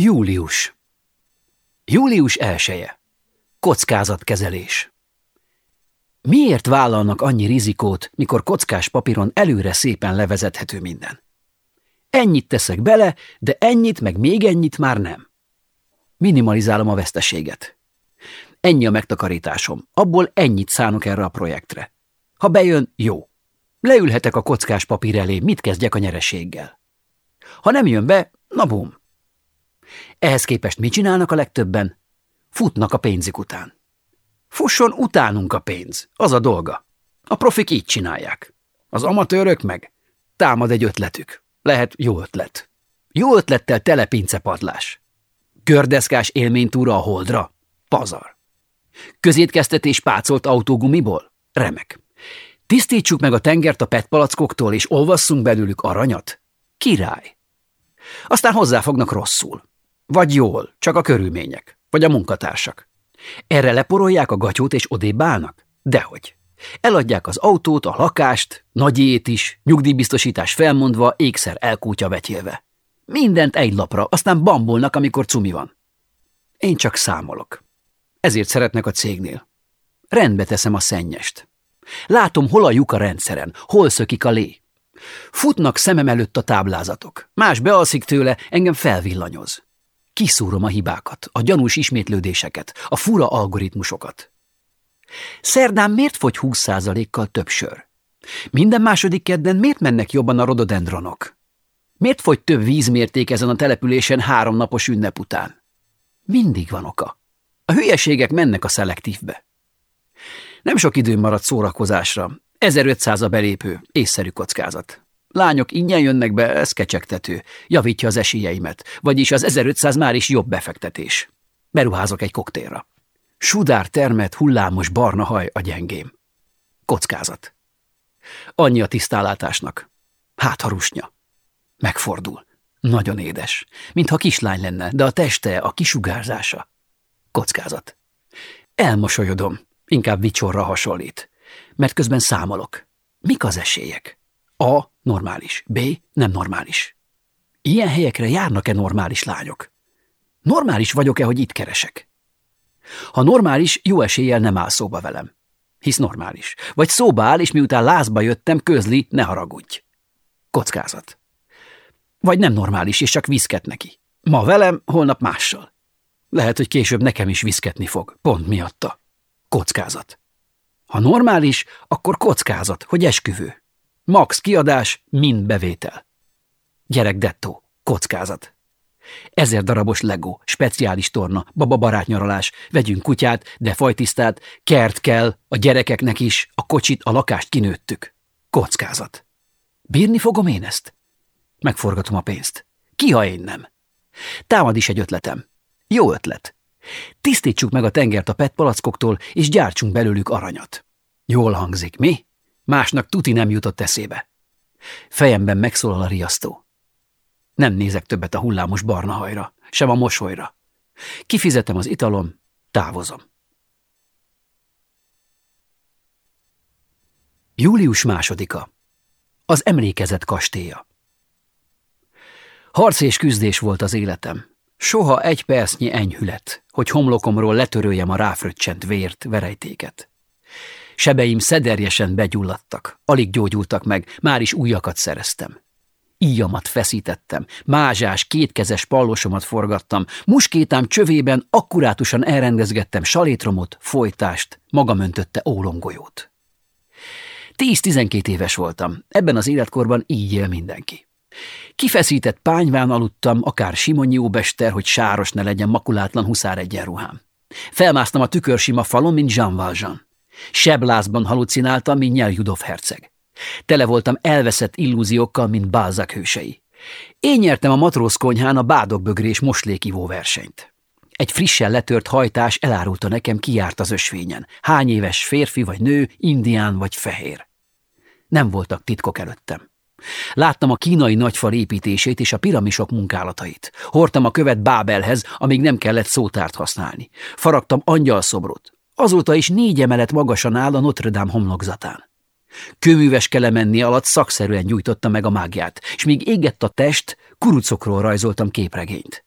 Július Július elsője. Kockázatkezelés Miért vállalnak annyi rizikót, mikor kockás papíron előre szépen levezethető minden? Ennyit teszek bele, de ennyit meg még ennyit már nem. Minimalizálom a veszteséget. Ennyi a megtakarításom, abból ennyit szánok erre a projektre. Ha bejön, jó. Leülhetek a kockás papír elé, mit kezdjek a nyereséggel. Ha nem jön be, na bum. Ehhez képest mit csinálnak a legtöbben? Futnak a pénzik után. Fusson utánunk a pénz, az a dolga. A profik így csinálják. Az amatőrök meg támad egy ötletük. Lehet jó ötlet. Jó ötlettel tele pincepadlás. Gördeszkás élménytúra a holdra. Pazar. Közétkeztetés pácolt autógumiból? Remek. Tisztítsuk meg a tengert a petpalackoktól, és olvasszunk belőlük aranyat? Király. Aztán hozzáfognak rosszul. Vagy jól, csak a körülmények. Vagy a munkatársak. Erre leporolják a gatyót és odébb állnak? Dehogy. Eladják az autót, a lakást, nagyét is, nyugdíjbiztosítás felmondva, ékszer elkútya vetélve. Mindent egy lapra, aztán bambolnak, amikor cumi van. Én csak számolok. Ezért szeretnek a cégnél. Rendbe teszem a szennyest. Látom, hol a lyuk a rendszeren, hol szökik a lé. Futnak szemem előtt a táblázatok. Más bealszik tőle, engem felvillanyoz. Kiszúrom a hibákat, a gyanús ismétlődéseket, a fura algoritmusokat. Szerdán miért fogy 20%-kal több sör? Minden második kedden miért mennek jobban a rododendronok? Miért fogy több vízmérték ezen a településen három napos ünnep után? Mindig van oka. A hülyeségek mennek a szelektívbe. Nem sok időm maradt szórakozásra. 1500 a belépő, észszerű kockázat. Lányok ingyen jönnek be, ez kecsegtető. Javítja az esélyeimet. Vagyis az 1500 már is jobb befektetés. Beruházok egy koktélra. Sudár termet, hullámos barna haj a gyengém. Kockázat. Annyi a tisztálátásnak. Hát ha rusnya. Megfordul. Nagyon édes. Mintha kislány lenne, de a teste, a kisugárzása. Kockázat. Elmosolyodom. Inkább vicsorra hasonlít. Mert közben számolok. Mik az esélyek? A. Normális. B. Nem normális. Ilyen helyekre járnak-e normális lányok? Normális vagyok-e, hogy itt keresek? Ha normális, jó eséllyel nem áll szóba velem. Hisz normális. Vagy szóba áll, és miután lázba jöttem, közli, ne haragudj. Kockázat. Vagy nem normális, és csak viszket neki. Ma velem, holnap mással. Lehet, hogy később nekem is viszketni fog, pont miatta. Kockázat. Ha normális, akkor kockázat, hogy esküvő. Max kiadás, mind bevétel. Gyerek dettó, kockázat. Ezer darabos Lego, speciális torna, baba barátnyaralás, vegyünk kutyát, de fajtisztát, kert kell, a gyerekeknek is, a kocsit, a lakást kinőttük. Kockázat. Bírni fogom én ezt? Megforgatom a pénzt. Ki, ha én nem? Támad is egy ötletem. Jó ötlet. Tisztítsuk meg a tengert a petpalackoktól, és gyártsunk belőlük aranyat. Jól hangzik, mi? Másnak tuti nem jutott eszébe. Fejemben megszólal a riasztó. Nem nézek többet a hullámos barna hajra, sem a mosolyra. Kifizetem az italom, távozom. Július másodika. Az emlékezet kastélya. Harc és küzdés volt az életem. Soha egy percnyi enyhület, hogy homlokomról letöröljem a ráfröccsent vért, verejtéket. Sebeim szederjesen begyulladtak, alig gyógyultak meg, már is újakat szereztem. Íjamat feszítettem, mázsás, kétkezes pallosomat forgattam, muskétám csövében akkurátusan elrendezgettem salétromot, folytást, magam öntötte ólomgolyót. Tíz-tizenkét éves voltam, ebben az életkorban így él mindenki. Kifeszített pányván aludtam, akár Simonyi óbester, hogy sáros ne legyen makulátlan huszár egyenruhám. Felmásztam a tükörsima falon, mint Jean Valjean. Seblázban halucináltam, mint Nyeljudov herceg. Tele voltam elveszett illúziókkal, mint Balzac hősei. Én nyertem a matróz konyhán a bádokbögrés moslékivó versenyt. Egy frissen letört hajtás elárulta nekem, ki járt az ösvényen. Hány éves férfi vagy nő, indián vagy fehér. Nem voltak titkok előttem. Láttam a kínai nagyfal építését és a piramisok munkálatait. Hordtam a követ Bábelhez, amíg nem kellett szótárt használni. Faragtam angyalszobrot. Azóta is négy emelet magasan áll a Notre Dame homlokzatán. Kőműves kelemenni alatt szakszerűen gyújtotta meg a mágiát, és míg égett a test, kurucokról rajzoltam képregényt.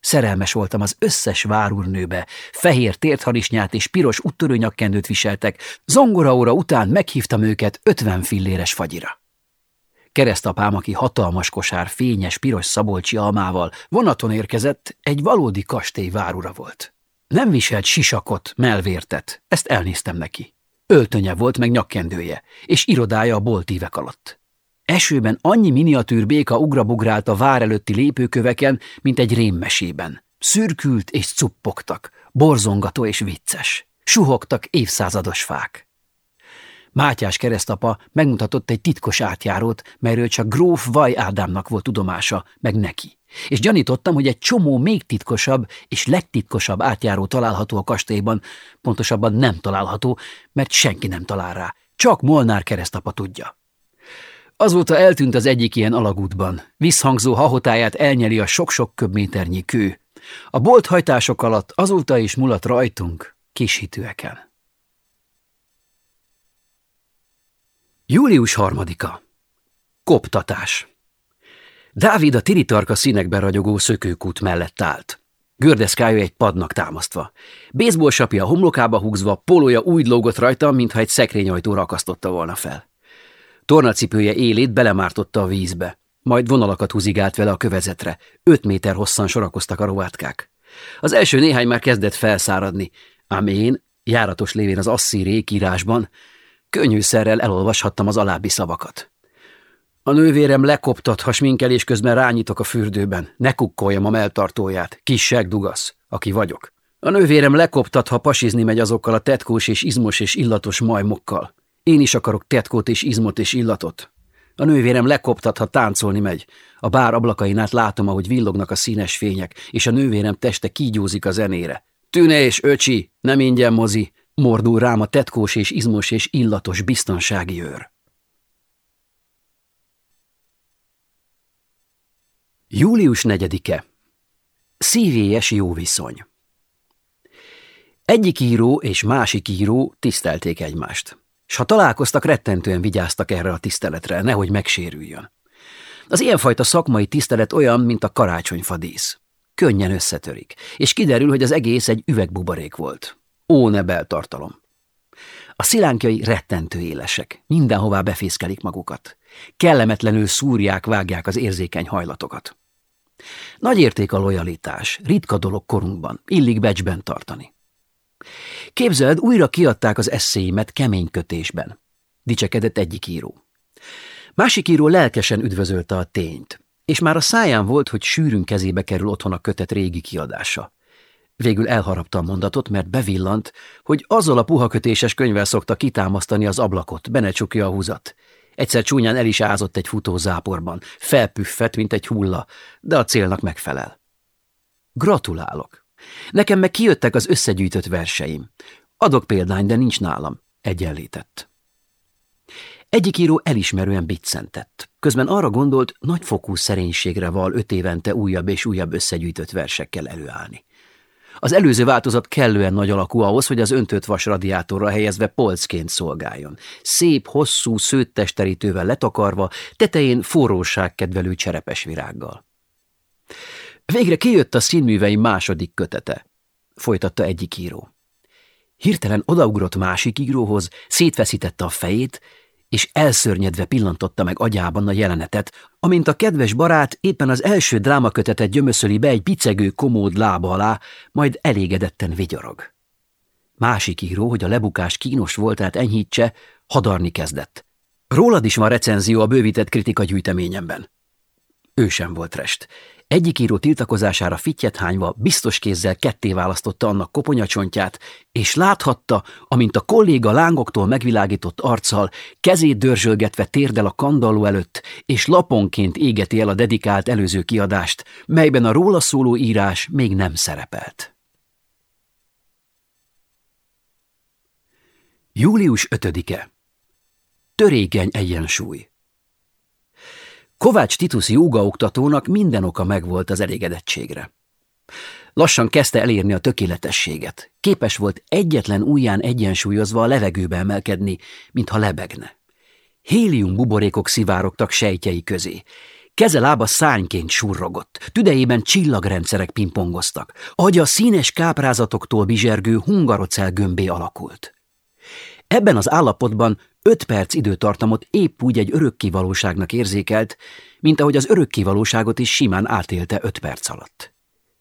Szerelmes voltam az összes várurnőbe, fehér tértharisnyát és piros úttörő nyakkendőt viseltek, zongoraóra után meghívtam őket ötven filléres fagyira. Keresztapám, aki hatalmas kosár fényes piros szabolcsi almával vonaton érkezett, egy valódi kastély várura volt. Nem viselt sisakot, melvértet, ezt elnéztem neki. Öltönye volt meg nyakkendője, és irodája a boltívek alatt. Esőben annyi miniatűr béka ugrabugrált a vár előtti lépőköveken, mint egy rémmesében. Szürkült és cuppogtak, borzongató és vicces. Suhogtak évszázados fák. Mátyás keresztapa megmutatott egy titkos átjárót, melyről csak gróf Vaj Ádámnak volt tudomása, meg neki. És gyanítottam, hogy egy csomó még titkosabb és legtitkosabb átjáró található a kastélyban, pontosabban nem található, mert senki nem talál rá, csak Molnár keresztapa tudja. Azóta eltűnt az egyik ilyen alagútban. Visszhangzó hahotáját elnyeli a sok-sok köbméternyi kő. A bolthajtások alatt azóta is mulat rajtunk, hitűeken. Július harmadika. Koptatás. Dávid a tiritarka színekben ragyogó szökőkút mellett állt. Gördeszkája egy padnak támasztva. Bézból a homlokába húzva, polója úgy lógott rajta, mintha egy szekrényajtóra akasztotta volna fel. Tornacipője élét belemártotta a vízbe, majd vonalakat húzigált vele a kövezetre. Öt méter hosszan sorakoztak a rovátkák. Az első néhány már kezdett felszáradni, ám én, járatos lévén az asszír ékírásban, könnyűszerrel elolvashattam az alábbi szavakat. A nővérem lekoptat, ha sminkelés közben rányítok a fürdőben. Ne kukkoljam a melltartóját. Kis dugasz, aki vagyok. A nővérem lekoptat, ha pasizni megy azokkal a tetkós és izmos és illatos majmokkal. Én is akarok tetkót és izmot és illatot. A nővérem lekoptat, ha táncolni megy. A bár ablakain át látom, ahogy villognak a színes fények, és a nővérem teste kígyózik a zenére. Tüne és öcsi, nem ingyen mozi, mordul rám a tetkós és izmos és illatos biztonsági őr. Július 4-e. Szívélyes jó viszony. Egyik író és másik író tisztelték egymást s ha találkoztak, rettentően vigyáztak erre a tiszteletre, nehogy megsérüljön. Az ilyenfajta szakmai tisztelet olyan, mint a karácsonyfadísz. Könnyen összetörik, és kiderül, hogy az egész egy üvegbuborék volt. Ó, ne beltartalom! A szilánkjai rettentő élesek, mindenhová befészkelik magukat. Kellemetlenül szúrják, vágják az érzékeny hajlatokat. Nagy érték a lojalitás, ritka dolog korunkban, illik becsben tartani. Képzeld, újra kiadták az eszéimet kemény kötésben. Dicsekedett egyik író. Másik író lelkesen üdvözölte a tényt, és már a száján volt, hogy sűrűn kezébe kerül otthon a kötet régi kiadása. Végül elharapta a mondatot, mert bevillant, hogy azzal a puhakötéses könyvvel szokta kitámasztani az ablakot, benecsukja a húzat. Egyszer csúnyán el is ázott egy futó záporban, felpüffet, mint egy hulla, de a célnak megfelel. Gratulálok! Nekem meg kijöttek az összegyűjtött verseim. Adok példány, de nincs nálam. Egyenlített. Egyik író elismerően biccentett. Közben arra gondolt, nagyfokú szerénységre val öt évente újabb és újabb összegyűjtött versekkel előállni. Az előző változat kellően nagy alakú ahhoz, hogy az öntött vas radiátorra helyezve polcként szolgáljon. Szép, hosszú, szőttesterítóvel letakarva, tetején forróságkedvelő cserepes virággal. Végre kijött a színművei második kötete, folytatta egyik író. Hirtelen odaugrott másik íróhoz, szétfeszítette a fejét, és elszörnyedve pillantotta meg agyában a jelenetet, amint a kedves barát éppen az első drámakötetet gyömöszöli be egy picegő komód lába alá, majd elégedetten vigyorog. Másik író, hogy a lebukás kínos voltát enyhítse, hadarni kezdett. Rólad is van recenzió a bővített kritika gyűjteményemben. Ő sem volt rest. Egyik író tiltakozására fittyet hányva biztos kézzel ketté választotta annak koponyacsontját, és láthatta, amint a kolléga lángoktól megvilágított arccal, kezét dörzsölgetve térdel a kandalló előtt, és laponként égeti el a dedikált előző kiadást, melyben a róla szóló írás még nem szerepelt. Július 5-e Törékeny egyensúly Kovács Titus jogaoktatónak minden oka megvolt az elégedettségre. Lassan kezdte elérni a tökéletességet. Képes volt egyetlen ujján egyensúlyozva a levegőbe emelkedni, mintha lebegne. Hélium buborékok szivárogtak sejtjei közé. Keze-lába szányként surrogott, tüdejében csillagrendszerek pingpongoztak, agya színes káprázatoktól bizsergő hungarocel gömbé alakult. Ebben az állapotban öt perc időtartamot épp úgy egy örökkivalóságnak érzékelt, mint ahogy az örökkivalóságot is simán átélte öt perc alatt.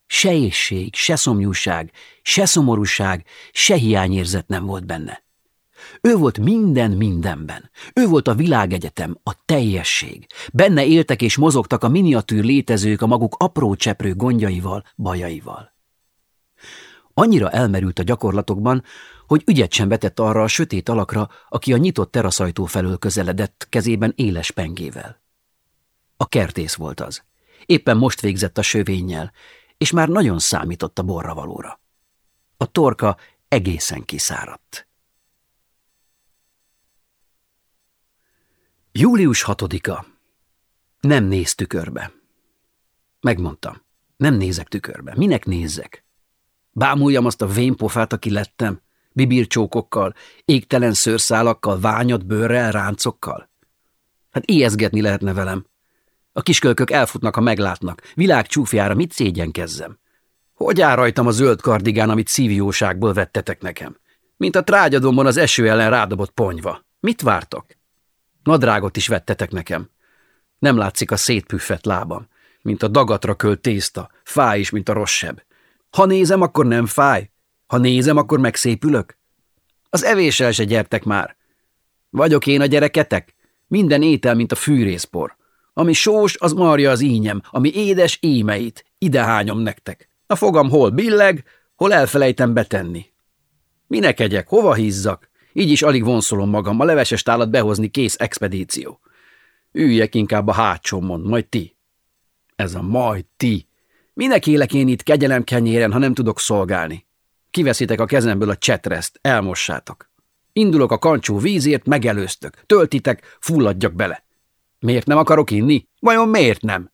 Se ésség, se szomjúság, se szomorúság, se hiányérzet nem volt benne. Ő volt minden mindenben. Ő volt a világegyetem, a teljesség. Benne éltek és mozogtak a miniatűr létezők a maguk apró cseprő gondjaival, bajaival. Annyira elmerült a gyakorlatokban, hogy ügyet sem vetett arra a sötét alakra, aki a nyitott teraszajtó felől közeledett, kezében éles pengével. A kertész volt az. Éppen most végzett a sövénnyel, és már nagyon számított a borravalóra. A torka egészen kiszáradt. Július hatodika. Nem néz tükörbe. Megmondtam. Nem nézek tükörbe. Minek nézzek? Bámuljam azt a vénpofát, aki lettem, bibircsókokkal, égtelen szőrszálakkal, ványat bőrrel, ráncokkal. Hát ijeszgetni lehetne velem. A kiskölkök elfutnak, ha meglátnak. Világ csúfjára mit szégyenkezzem? Hogy áll rajtam a zöld kardigán, amit szívjóságból vettetek nekem? Mint a trágyadomban az eső ellen rádobott ponyva. Mit vártok? Nadrágot is vettetek nekem. Nem látszik a szétpüffett lábam, mint a dagatra költ tészta, fáj is, mint a rossebb. Ha nézem, akkor nem fáj. Ha nézem, akkor megszépülök. Az evéssel se gyertek már. Vagyok én a gyereketek? Minden étel, mint a fűrészpor. Ami sós, az marja az ínyem, ami édes ímeit. Ide hányom nektek. A fogam hol billeg, hol elfelejtem betenni. Minek egyek, hova hízzak? Így is alig vonszolom magam, a leveses tálat behozni kész expedíció. Üljek inkább a hátsómon, majd ti. Ez a majd ti. Minek élek én itt kegyelem kenyéren, ha nem tudok szolgálni? Kiveszitek a kezemből a csetreszt, elmossátok. Indulok a kancsó vízért, megelőztök. Töltitek, fulladjak bele. Miért nem akarok inni? Vajon miért nem?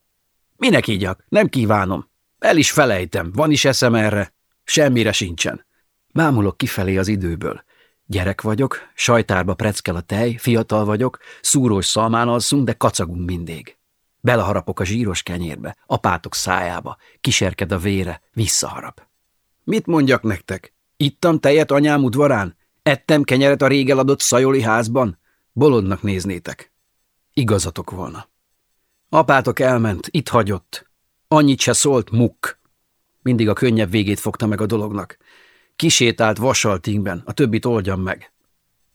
Minek ígyak? Nem kívánom. El is felejtem, van is eszem erre. Semmire sincsen. Bámulok kifelé az időből. Gyerek vagyok, sajtárba preckel a tej, fiatal vagyok, szúrós szalmán alszunk, de kacagunk mindig. Beleharapok a zsíros kenyérbe, apátok szájába, kiserked a vére, visszaharap. Mit mondjak nektek? Ittam tejet anyám udvarán? Ettem kenyeret a rég eladott szajoli házban? Bolondnak néznétek. Igazatok volna. Apátok elment, itt hagyott. Annyit se szólt, muk. Mindig a könnyebb végét fogta meg a dolognak. Kisétált vasaltingben, a többit oldjam meg.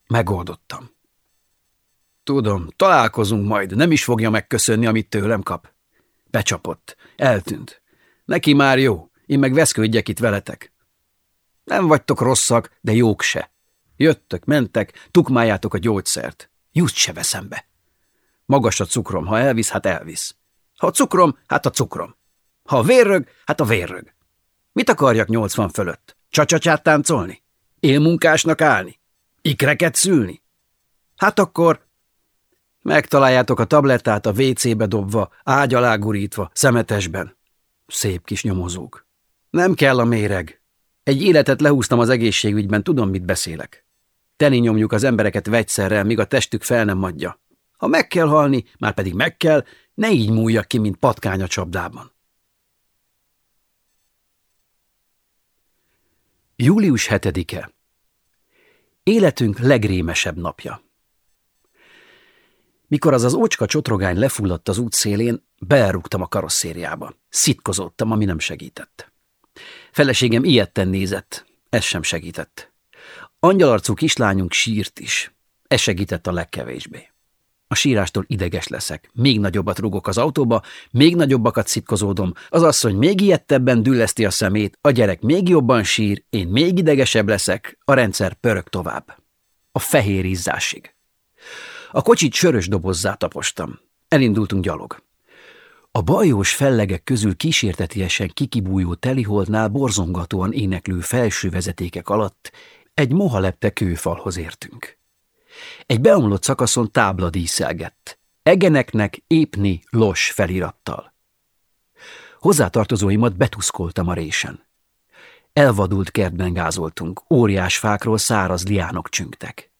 Megoldottam. Tudom, találkozunk majd, nem is fogja megköszönni, amit tőlem kap. Becsapott, eltűnt. Neki már jó, én meg veszködjek itt veletek. Nem vagytok rosszak, de jók se. Jöttök, mentek, tukmáljátok a gyógyszert. Just se veszem be. Magas a cukrom, ha elvisz, hát elvisz. Ha a cukrom, hát a cukrom. Ha a vérrög, hát a vérrög. Mit akarjak nyolcvan fölött? Csacsacsát táncolni? Élmunkásnak állni? Ikreket szülni? Hát akkor megtaláljátok a tablettát a WC-be dobva, ágy alá gurítva, szemetesben. Szép kis nyomozók. Nem kell a méreg. Egy életet lehúztam az egészségügyben, tudom, mit beszélek. Teni nyomjuk az embereket vegyszerrel, míg a testük fel nem adja. Ha meg kell halni, már pedig meg kell, ne így múljak ki, mint patkány a csapdában. Július 7-e. Életünk legrémesebb napja. Mikor az az ócska csotrogány lefulladt az út szélén, belerúgtam a karosszériába. Szitkozottam, ami nem segített. Feleségem ilyetten nézett, ez sem segített. Angyalarcú kislányunk sírt is, ez segített a legkevésbé. A sírástól ideges leszek. Még nagyobbat rugok az autóba, még nagyobbakat szitkozódom. Az asszony még ilyettebben dülleszti a szemét, a gyerek még jobban sír, én még idegesebb leszek, a rendszer pörög tovább. A fehér izzásig. A kocsit sörös dobozzá tapostam. Elindultunk gyalog. A bajós fellegek közül kísértetiesen kikibújó teliholdnál borzongatóan éneklő felső vezetékek alatt egy mohalepte kőfalhoz értünk. Egy beomlott szakaszon tábla díszelgett. Egeneknek épni los felirattal. Hozzátartozóimat betuszkoltam a résen. Elvadult kertben gázoltunk, óriás fákról száraz liánok csüngtek.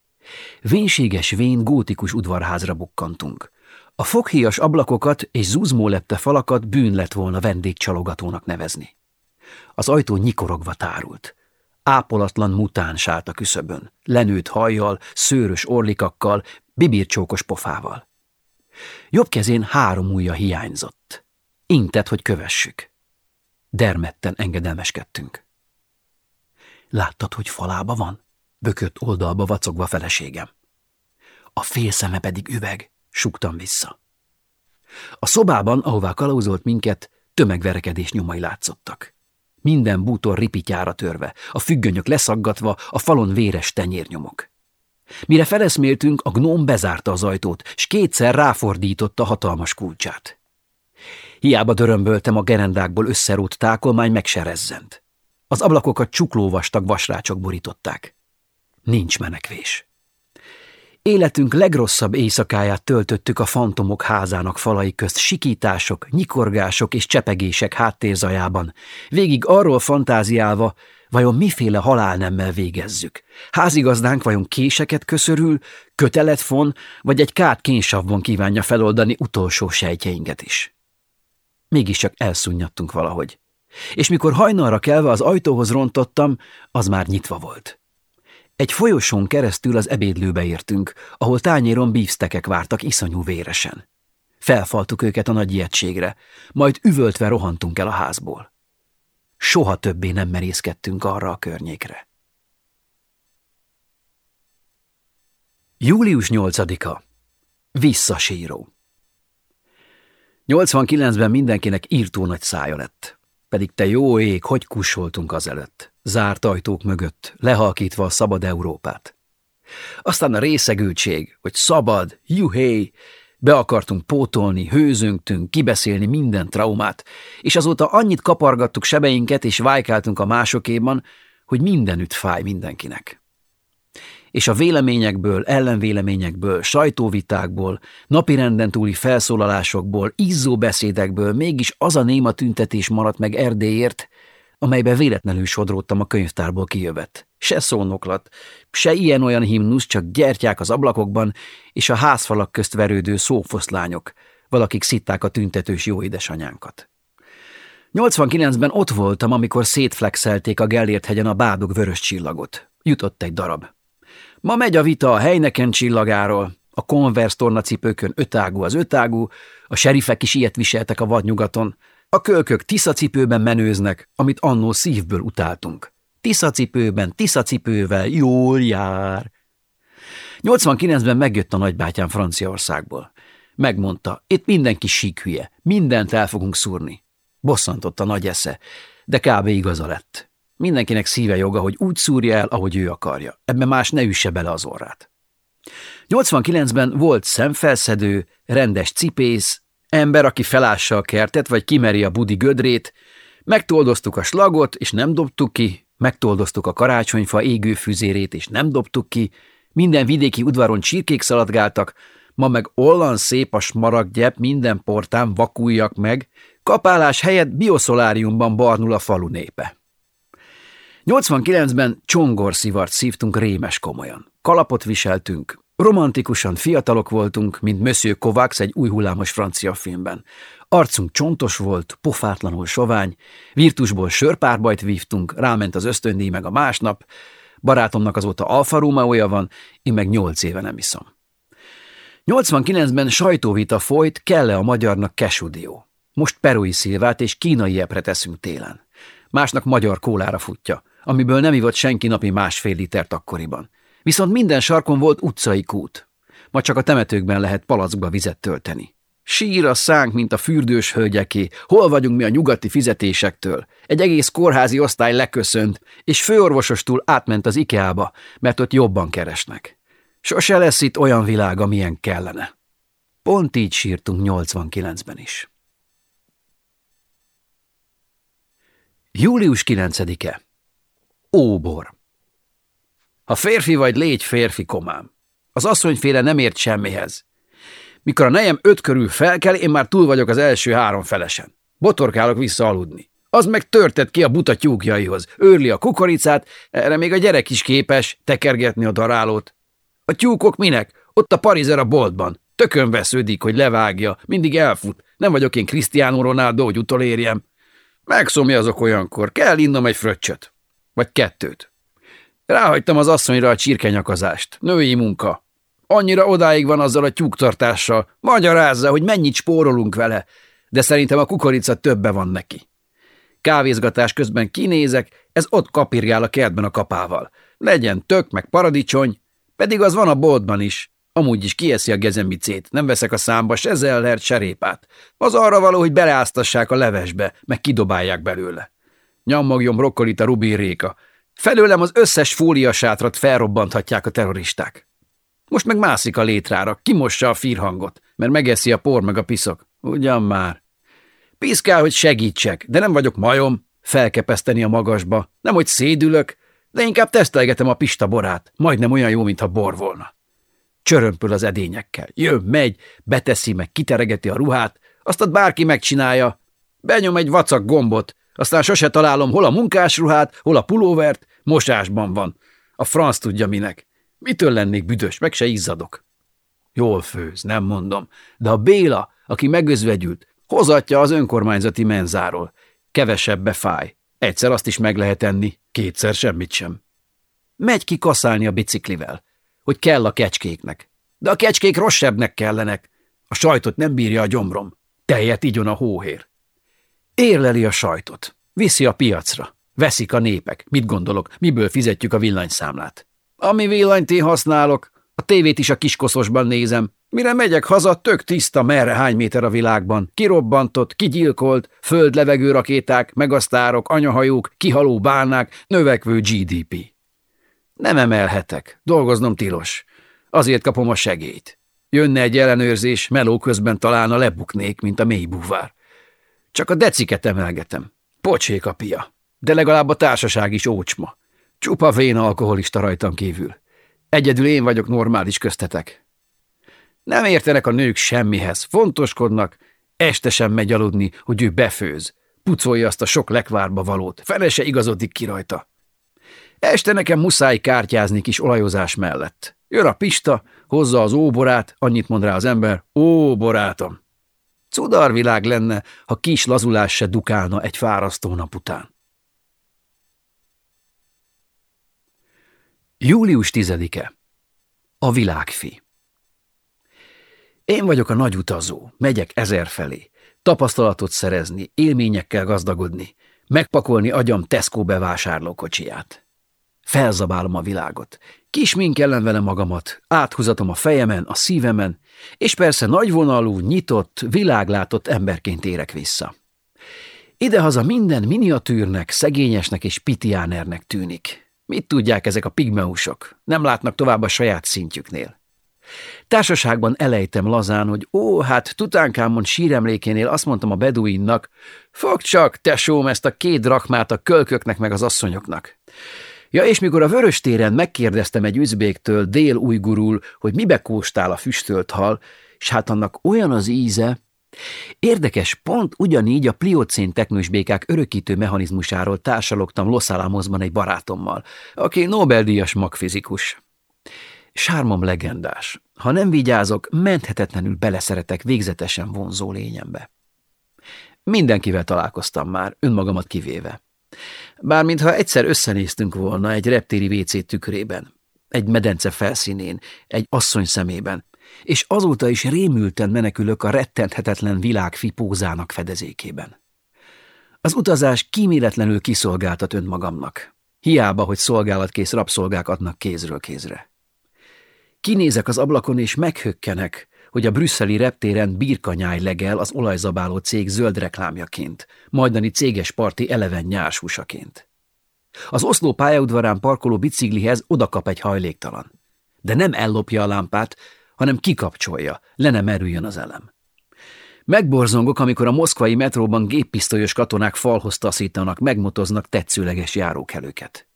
Vénséges vén gótikus udvarházra bukkantunk. A foghíjas ablakokat és zuzmólepte falakat bűn lett volna vendégcsalogatónak nevezni. Az ajtó nyikorogva tárult. Ápolatlan mutáns állt a küszöbön, lenőtt hajjal, szőrös orlikakkal, bibircsókos pofával. Jobb kezén három ujja hiányzott. Intett, hogy kövessük. Dermetten engedelmeskedtünk. Láttad, hogy falába van? Bökött oldalba vacogva feleségem. A fél szeme pedig üveg, suktam vissza. A szobában, ahová kalauzolt minket, tömegverekedés nyomai látszottak. Minden bútor ripityára törve, a függönyök leszaggatva, a falon véres tenyérnyomok. Mire feleszméltünk, a gnóm bezárta az ajtót, s kétszer ráfordította hatalmas kulcsát. Hiába dörömböltem, a gerendákból összerót tákolmány megserezzent. Az ablakokat csuklóvastag vasrácsok borították. Nincs menekvés. Életünk legrosszabb éjszakáját töltöttük a fantomok házának falai közt sikítások, nyikorgások és csepegések háttérzajában, végig arról fantáziálva, vajon miféle halálnemmel végezzük. Házigazdánk vajon késeket köszörül, kötelet fon, vagy egy kárt kénsavban kívánja feloldani utolsó sejtjeinket is. Mégiscsak elszunnyadtunk valahogy. És mikor hajnalra kelve az ajtóhoz rontottam, az már nyitva volt. Egy folyosón keresztül az ebédlőbe értünk, ahol tányéron bífstekek vártak iszonyú véresen. Felfaltuk őket a nagy ijegységre, majd üvöltve rohantunk el a házból. Soha többé nem merészkedtünk arra a környékre. Július 8-a. Visszasíró. 89-ben mindenkinek írtó nagy szája lett. Pedig te jó ég, hogy kussoltunk azelőtt, zárt ajtók mögött, lehalkítva a szabad Európát. Aztán a részegültség, hogy szabad, juhé, be akartunk pótolni, hőzöngtünk, kibeszélni minden traumát, és azóta annyit kapargattuk sebeinket és vájkáltunk a másokéban, hogy mindenütt fáj mindenkinek és a véleményekből, ellenvéleményekből, sajtóvitákból, napirenden túli felszólalásokból, izzó beszédekből mégis az a néma tüntetés maradt meg Erdélyért, amelybe véletlenül sodródtam a könyvtárból kijövet. Se szónoklat, se ilyen-olyan himnusz, csak gyertyák az ablakokban, és a házfalak közt verődő szófoszlányok, valakik szitták a tüntetős jó édesanyánkat. 89-ben ott voltam, amikor szétflexelték a Gellért hegyen a bádog vörös csillagot. Jutott egy darab. Ma megy a vita a helyneken csillagáról, a Converse tornacipőkön ötágú az ötágú, a serifek is ilyet viseltek a vadnyugaton, a kölkök tiszacipőben menőznek, amit annó szívből utáltunk. Tiszacipőben, tiszacipővel, jól jár. 89-ben megjött a nagybátyám Franciaországból. Megmondta, itt mindenki sík hülye, mindent el fogunk szúrni. Bosszantott a nagy esze, de kb. igaza lett. Mindenkinek szíve joga, hogy úgy szúrja el, ahogy ő akarja. Ebben más ne üsse bele az orrát. 89-ben volt szemfelszedő, rendes cipész, ember, aki felássa a kertet, vagy kimeri a budi gödrét, megtoldoztuk a slagot, és nem dobtuk ki, megtoldoztuk a karácsonyfa égő füzérét, és nem dobtuk ki, minden vidéki udvaron csirkék szaladgáltak, ma meg olyan szép a smaraggyep, minden portán vakuljak meg, kapálás helyett bioszoláriumban barnul a falu népe. 89-ben csongorszivart szívtunk rémes komolyan. Kalapot viseltünk, romantikusan fiatalok voltunk, mint Monsieur Kovacs egy új hullámos francia filmben. Arcunk csontos volt, pofátlanul sovány, virtusból sörpárbajt vívtunk, ráment az ösztöndíj meg a másnap, barátomnak azóta Alfa Romeo van, én meg nyolc éve nem iszom. 89-ben sajtóvita folyt, kell-e a magyarnak kesudió. Most perui szilvát és kínai epre teszünk télen. Másnak magyar kólára futja amiből nem ivott senki napi másfél litert akkoriban. Viszont minden sarkon volt utcai kút. Ma csak a temetőkben lehet palackba vizet tölteni. Sír a szánk, mint a fürdős hölgyeké. Hol vagyunk mi a nyugati fizetésektől? Egy egész kórházi osztály leköszönt, és főorvosostól átment az IKEA-ba, mert ott jobban keresnek. Sose lesz itt olyan világ, amilyen kellene. Pont így sírtunk 89-ben is. Július 9-e Óbor. Ha férfi vagy, légy férfi, komám. Az asszonyféle nem ért semmihez. Mikor a nejem öt körül felkel, én már túl vagyok az első három felesen. Botorkálok vissza aludni. Az meg törtet ki a buta tyúkjaihoz, őrli a kukoricát, erre még a gyerek is képes tekergetni a darálót. A tyúkok minek? Ott a parizer a boltban. Tökön vesződik, hogy levágja, mindig elfut. Nem vagyok én Cristiano Ronaldo, hogy utolérjem. Megszomja azok olyankor, kell innom egy fröccsöt. Vagy kettőt. Ráhagytam az asszonyra a csirkenyakazást. Női munka. Annyira odáig van azzal a tyúktartással. Magyarázza, hogy mennyit spórolunk vele, de szerintem a kukorica többe van neki. Kávézgatás közben kinézek, ez ott kapirgál a kertben a kapával. Legyen tök, meg paradicsony, pedig az van a boltban is. Amúgy is kieszi a gezembicét, nem veszek a számba se zellert, se répát. Az arra való, hogy beleáztassák a levesbe, meg kidobálják belőle. Nyammagjon brokkolit a rubin réka. Felőlem az összes fóliasátrat felrobbanthatják a terroristák. Most meg mászik a létrára, kimossa a firhangot, mert megeszi a por meg a piszok. Ugyan már. Piszkál, hogy segítsek, de nem vagyok majom, felkepeszteni a magasba. Nem, hogy szédülök, de inkább tesztelgetem a pista borát, majdnem olyan jó, mintha bor volna. Csörömpöl az edényekkel. Jön, megy, beteszi meg, kiteregeti a ruhát, azt ott bárki megcsinálja. Benyom egy vacak gombot, aztán sose találom hol a munkásruhát, hol a pulóvert, mosásban van. A franc tudja minek. Mitől lennék büdös, meg se izzadok. Jól főz, nem mondom, de a Béla, aki megözvegyült, hozatja az önkormányzati menzáról. Kevesebbe fáj. Egyszer azt is meg lehet enni, kétszer semmit sem. Megy ki kaszálni a biciklivel, hogy kell a kecskéknek. De a kecskék rosszabbnek kellenek. A sajtot nem bírja a gyomrom. Tejet igyon a hóhér. Érleli a sajtot. Viszi a piacra. Veszik a népek. Mit gondolok, miből fizetjük a villanyszámlát? Ami villanyt én használok, a tévét is a kiskoszosban nézem. Mire megyek haza, tök tiszta, merre hány méter a világban. Kirobbantott, kigyilkolt, föld-levegő rakéták, megasztárok, anyahajók, kihaló bánák, növekvő GDP. Nem emelhetek, dolgoznom tilos. Azért kapom a segélyt. Jönne egy ellenőrzés, meló közben találna lebuknék, mint a mély búvár. Csak a deciket emelgetem. Pocsék a pia. De legalább a társaság is ócsma. Csupa vén alkoholista rajtam kívül. Egyedül én vagyok normális köztetek. Nem értenek a nők semmihez, fontoskodnak, este sem megy aludni, hogy ő befőz. Pucolja azt a sok lekvárba valót, fele se igazodik ki rajta. Este nekem muszáj kártyázni kis olajozás mellett. Jön a pista, hozza az óborát, annyit mond rá az ember, ó, borátom. Cudarvilág lenne, ha kis lazulás se dukálna egy fárasztó nap után. Július 10-e. A világfi. Én vagyok a nagy utazó, megyek ezer felé. Tapasztalatot szerezni, élményekkel gazdagodni, megpakolni agyam Tesco bevásárlókocsiját. Felzabálom a világot, kisminkellem vele magamat, áthúzatom a fejemen, a szívemen, és persze nagyvonalú, nyitott, világlátott emberként érek vissza. Idehaza minden miniatűrnek, szegényesnek és pitiánernek tűnik. Mit tudják ezek a pigmeusok? Nem látnak tovább a saját szintjüknél. Társaságban elejtem lazán, hogy ó, hát Tutánkámon síremlékénél azt mondtam a beduinnak, fog csak, tesóm, ezt a két drakmát a kölköknek meg az asszonyoknak. Ja, és mikor a vörös téren megkérdeztem egy üzbéktől dél-ujgurul, hogy mibe kóstál a füstölt hal, és hát annak olyan az íze, Érdekes, pont ugyanígy a pliocén teknősbékák örökítő mechanizmusáról társalogtam Los Alamosban egy barátommal, aki Nobel-díjas magfizikus. Sármom legendás. Ha nem vigyázok, menthetetlenül beleszeretek végzetesen vonzó lényembe. Mindenkivel találkoztam már, önmagamat kivéve. Bármintha egyszer összenéztünk volna egy reptéri WC tükrében, egy medence felszínén, egy asszony szemében, és azóta is rémülten menekülök a rettenthetetlen világ fipózának fedezékében. Az utazás kíméletlenül kiszolgáltat önmagamnak. Hiába, hogy szolgálatkész rabszolgák adnak kézről kézre. Kinézek az ablakon, és meghökkenek, hogy a brüsszeli reptéren birkanyáj legel az olajzabáló cég zöld reklámjaként, majdani céges parti eleven nyárshúsaként. Az Oszló pályaudvarán parkoló biciklihez odakap egy hajléktalan. De nem ellopja a lámpát, hanem kikapcsolja, le nem erüljön az elem. Megborzongok, amikor a moszkvai metróban géppisztolyos katonák falhoz taszítanak, megmotoznak tetszőleges járókelőket.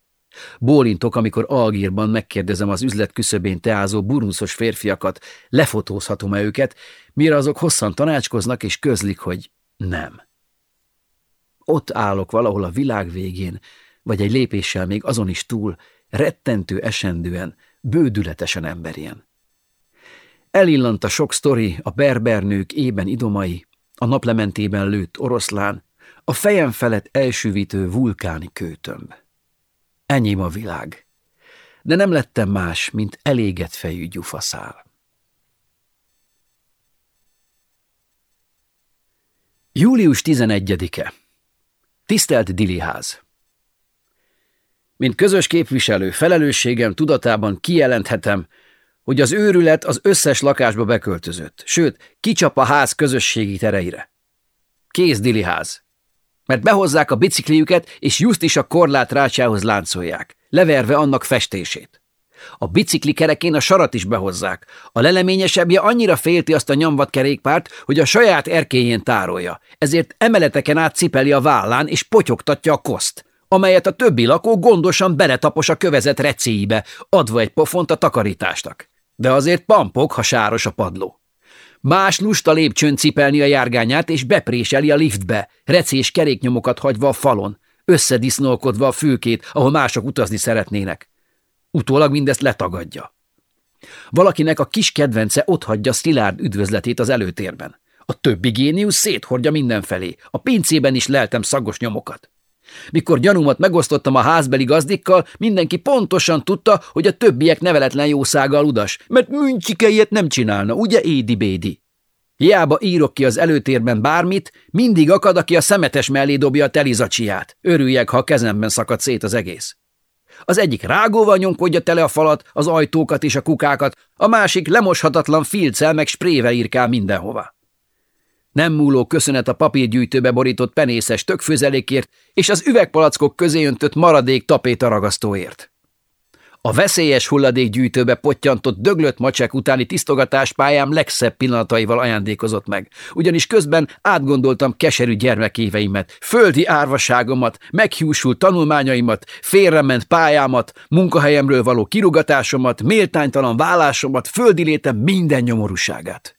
Bólintok, amikor Algírban megkérdezem az üzlet küszöbén teázó burunszos férfiakat, lefotózhatom-e őket, mire azok hosszan tanácskoznak és közlik, hogy nem. Ott állok valahol a világ végén, vagy egy lépéssel még azon is túl, rettentő esendően, bődületesen emberien. Elillant a sok sztori, a berbernők ében idomai, a naplementében lőtt oroszlán, a fejem felett elsüvítő vulkáni kőtömb. Enyém a világ, de nem lettem más, mint elégett fejű gyufaszál. Július 11-e. Tisztelt Diliház! Mint közös képviselő felelősségem tudatában kijelenthetem, hogy az őrület az összes lakásba beköltözött, sőt, kicsap a ház közösségi tereire. Kész Diliház! Mert behozzák a bicikliüket, és just is a korlát rácsához láncolják, leverve annak festését. A bicikli kerekén a sarat is behozzák. A leleményesebbje annyira félti azt a nyomvat kerékpárt, hogy a saját erkélyén tárolja, ezért emeleteken át cipeli a vállán és potyogtatja a koszt, amelyet a többi lakó gondosan beletapos a kövezet recéibe, adva egy pofont a takarításnak. De azért pampok, ha sáros a padló. Más lusta lépcsőn cipelni a járgányát, és bepréseli a liftbe, recés keréknyomokat hagyva a falon, összedisznolkodva a fülkét, ahol mások utazni szeretnének. Utólag mindezt letagadja. Valakinek a kis kedvence otthagyja Szilárd üdvözletét az előtérben. A többi géniusz széthordja mindenfelé. A pincében is leltem szagos nyomokat. Mikor gyanúmat megosztottam a házbeli gazdikkal, mindenki pontosan tudta, hogy a többiek neveletlen jószággal udas, mert műncsikeiet nem csinálna, ugye édi-bédi? Hiába írok ki az előtérben bármit, mindig akad, aki a szemetes mellé dobja a telizacsiát. Örüljek, ha a kezemben szakad szét az egész. Az egyik rágóval nyomkodja tele a falat, az ajtókat és a kukákat, a másik lemoshatatlan filccel meg sprével írkál mindenhova. Nem múló köszönet a papírgyűjtőbe borított penészes tökfőzelékért és az üvegpalackok közé öntött maradék tapéta ragasztóért. A veszélyes hulladékgyűjtőbe pottyantott döglött macsek utáni tisztogatáspályám legszebb pillanataival ajándékozott meg, ugyanis közben átgondoltam keserű gyermekéveimet, földi árvaságomat, meghiúsult tanulmányaimat, félrement pályámat, munkahelyemről való kirugatásomat, méltánytalan vállásomat, földi létem minden nyomorúságát.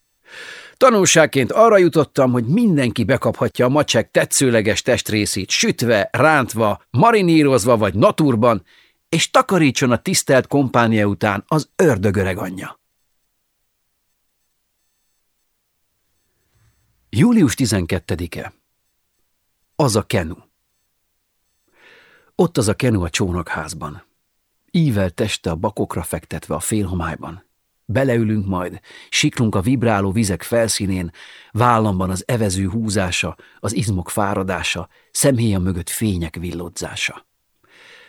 Tanulságként arra jutottam, hogy mindenki bekaphatja a macsek tetszőleges testrészét, sütve, rántva, marinírozva vagy naturban, és takarítson a tisztelt kompánia után az ördögöreg anyja. Július 12-e. Az a kenu. Ott az a kenu a csónakházban. Ível teste a bakokra fektetve a félhomályban. Beleülünk majd, siklunk a vibráló vizek felszínén, vállamban az evező húzása, az izmok fáradása, szemhéja mögött fények villodzása.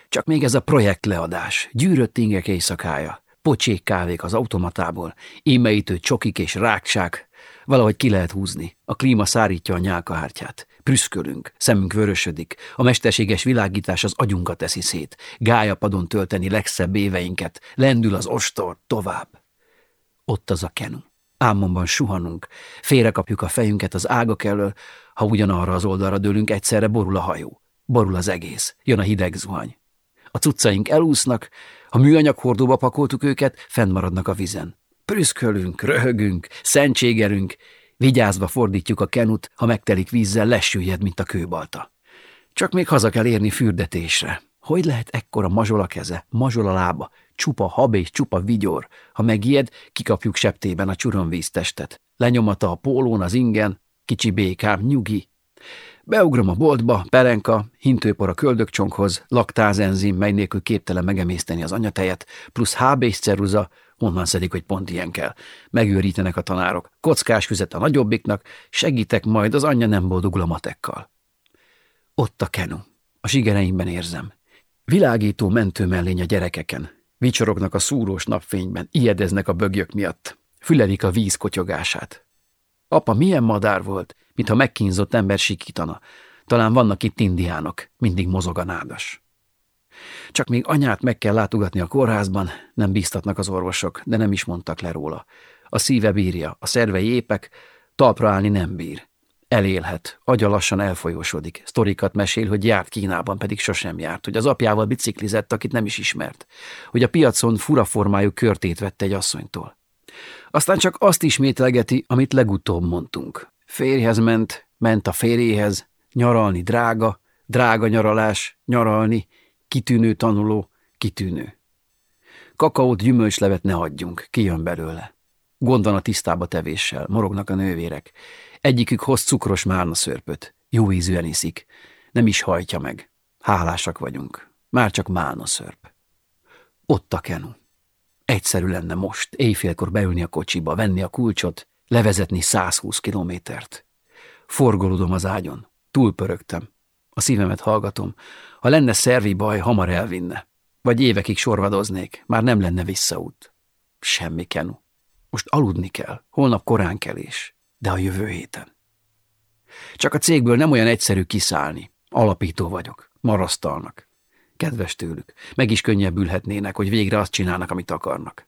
Csak még ez a projektleadás, gyűrött ingek éjszakája, pocsék kávék az automatából, émeítő csokik és rákcsák, valahogy ki lehet húzni. A klíma szárítja a nyálkahártyát. Prüszkölünk, szemünk vörösödik, a mesterséges világítás az agyunkat teszi szét, gájapadon tölteni legszebb éveinket, lendül az ostor, tovább. Ott az a kenu. Álmomban suhanunk, félrekapjuk a fejünket az ágak elől, ha ugyanarra az oldalra dőlünk, egyszerre borul a hajó. Borul az egész, jön a hideg zuhany. A cuccaink elúsznak, ha műanyag hordóba pakoltuk őket, fennmaradnak a vizen. Prüszkölünk, röhögünk, szentségerünk, vigyázva fordítjuk a kenut, ha megtelik vízzel, lesüllyed, mint a kőbalta. Csak még haza kell érni fürdetésre. Hogy lehet ekkora mazsola keze, mazsola lába, csupa hab és csupa vigyor? Ha megijed, kikapjuk septében a csuronvíztestet. Lenyomata a pólón, az ingen, kicsi békám, nyugi, Beugrom a boltba, perenka, hintőpor a köldökcsonkhoz, laktázenzim, mely nélkül képtelen megemészteni az anyatejet, plusz HB és ceruza, honnan szedik, hogy pont ilyen kell. Megőrítenek a tanárok. Kockás füzet a nagyobbiknak, segítek majd, az anyja nem boldogul a matekkal. Ott a kenu. A sigereimben érzem. Világító mentő mellény a gyerekeken. Vicsorognak a szúrós napfényben, ijedeznek a bögyök miatt. Fülelik a víz kotyogását. Apa milyen madár volt, mintha megkínzott ember sikítana. Talán vannak itt indiánok, mindig mozog a nádas. Csak még anyát meg kell látogatni a kórházban, nem bíztatnak az orvosok, de nem is mondtak le róla. A szíve bírja, a szervei épek, talpra állni nem bír. Elélhet, agya lassan elfolyósodik. Sztorikat mesél, hogy járt Kínában, pedig sosem járt, hogy az apjával biciklizett, akit nem is ismert, hogy a piacon furaformájú körtét vette egy asszonytól. Aztán csak azt ismételgeti, amit legutóbb mondtunk. Férjhez ment, ment a férjéhez, nyaralni drága, drága nyaralás, nyaralni, kitűnő tanuló, kitűnő. Kakaót, gyümölcslevet ne adjunk, kijön belőle. Gond van a tisztába tevéssel, morognak a nővérek. Egyikük hoz cukros márna szörpöt. Jó ízűen iszik. Nem is hajtja meg. Hálásak vagyunk. Már csak málna szörp. Ott a kenu. Egyszerű lenne most, éjfélkor beülni a kocsiba, venni a kulcsot, levezetni 120 kilométert. Forgolódom az ágyon. Túlpörögtem. A szívemet hallgatom. Ha lenne szervi baj, hamar elvinne. Vagy évekig sorvadoznék, már nem lenne visszaút. Semmi kenu. Most aludni kell, holnap korán kelés, de a jövő héten. Csak a cégből nem olyan egyszerű kiszállni. Alapító vagyok, marasztalnak. Kedves tőlük, meg is könnyebbülhetnének, hogy végre azt csinálnak, amit akarnak.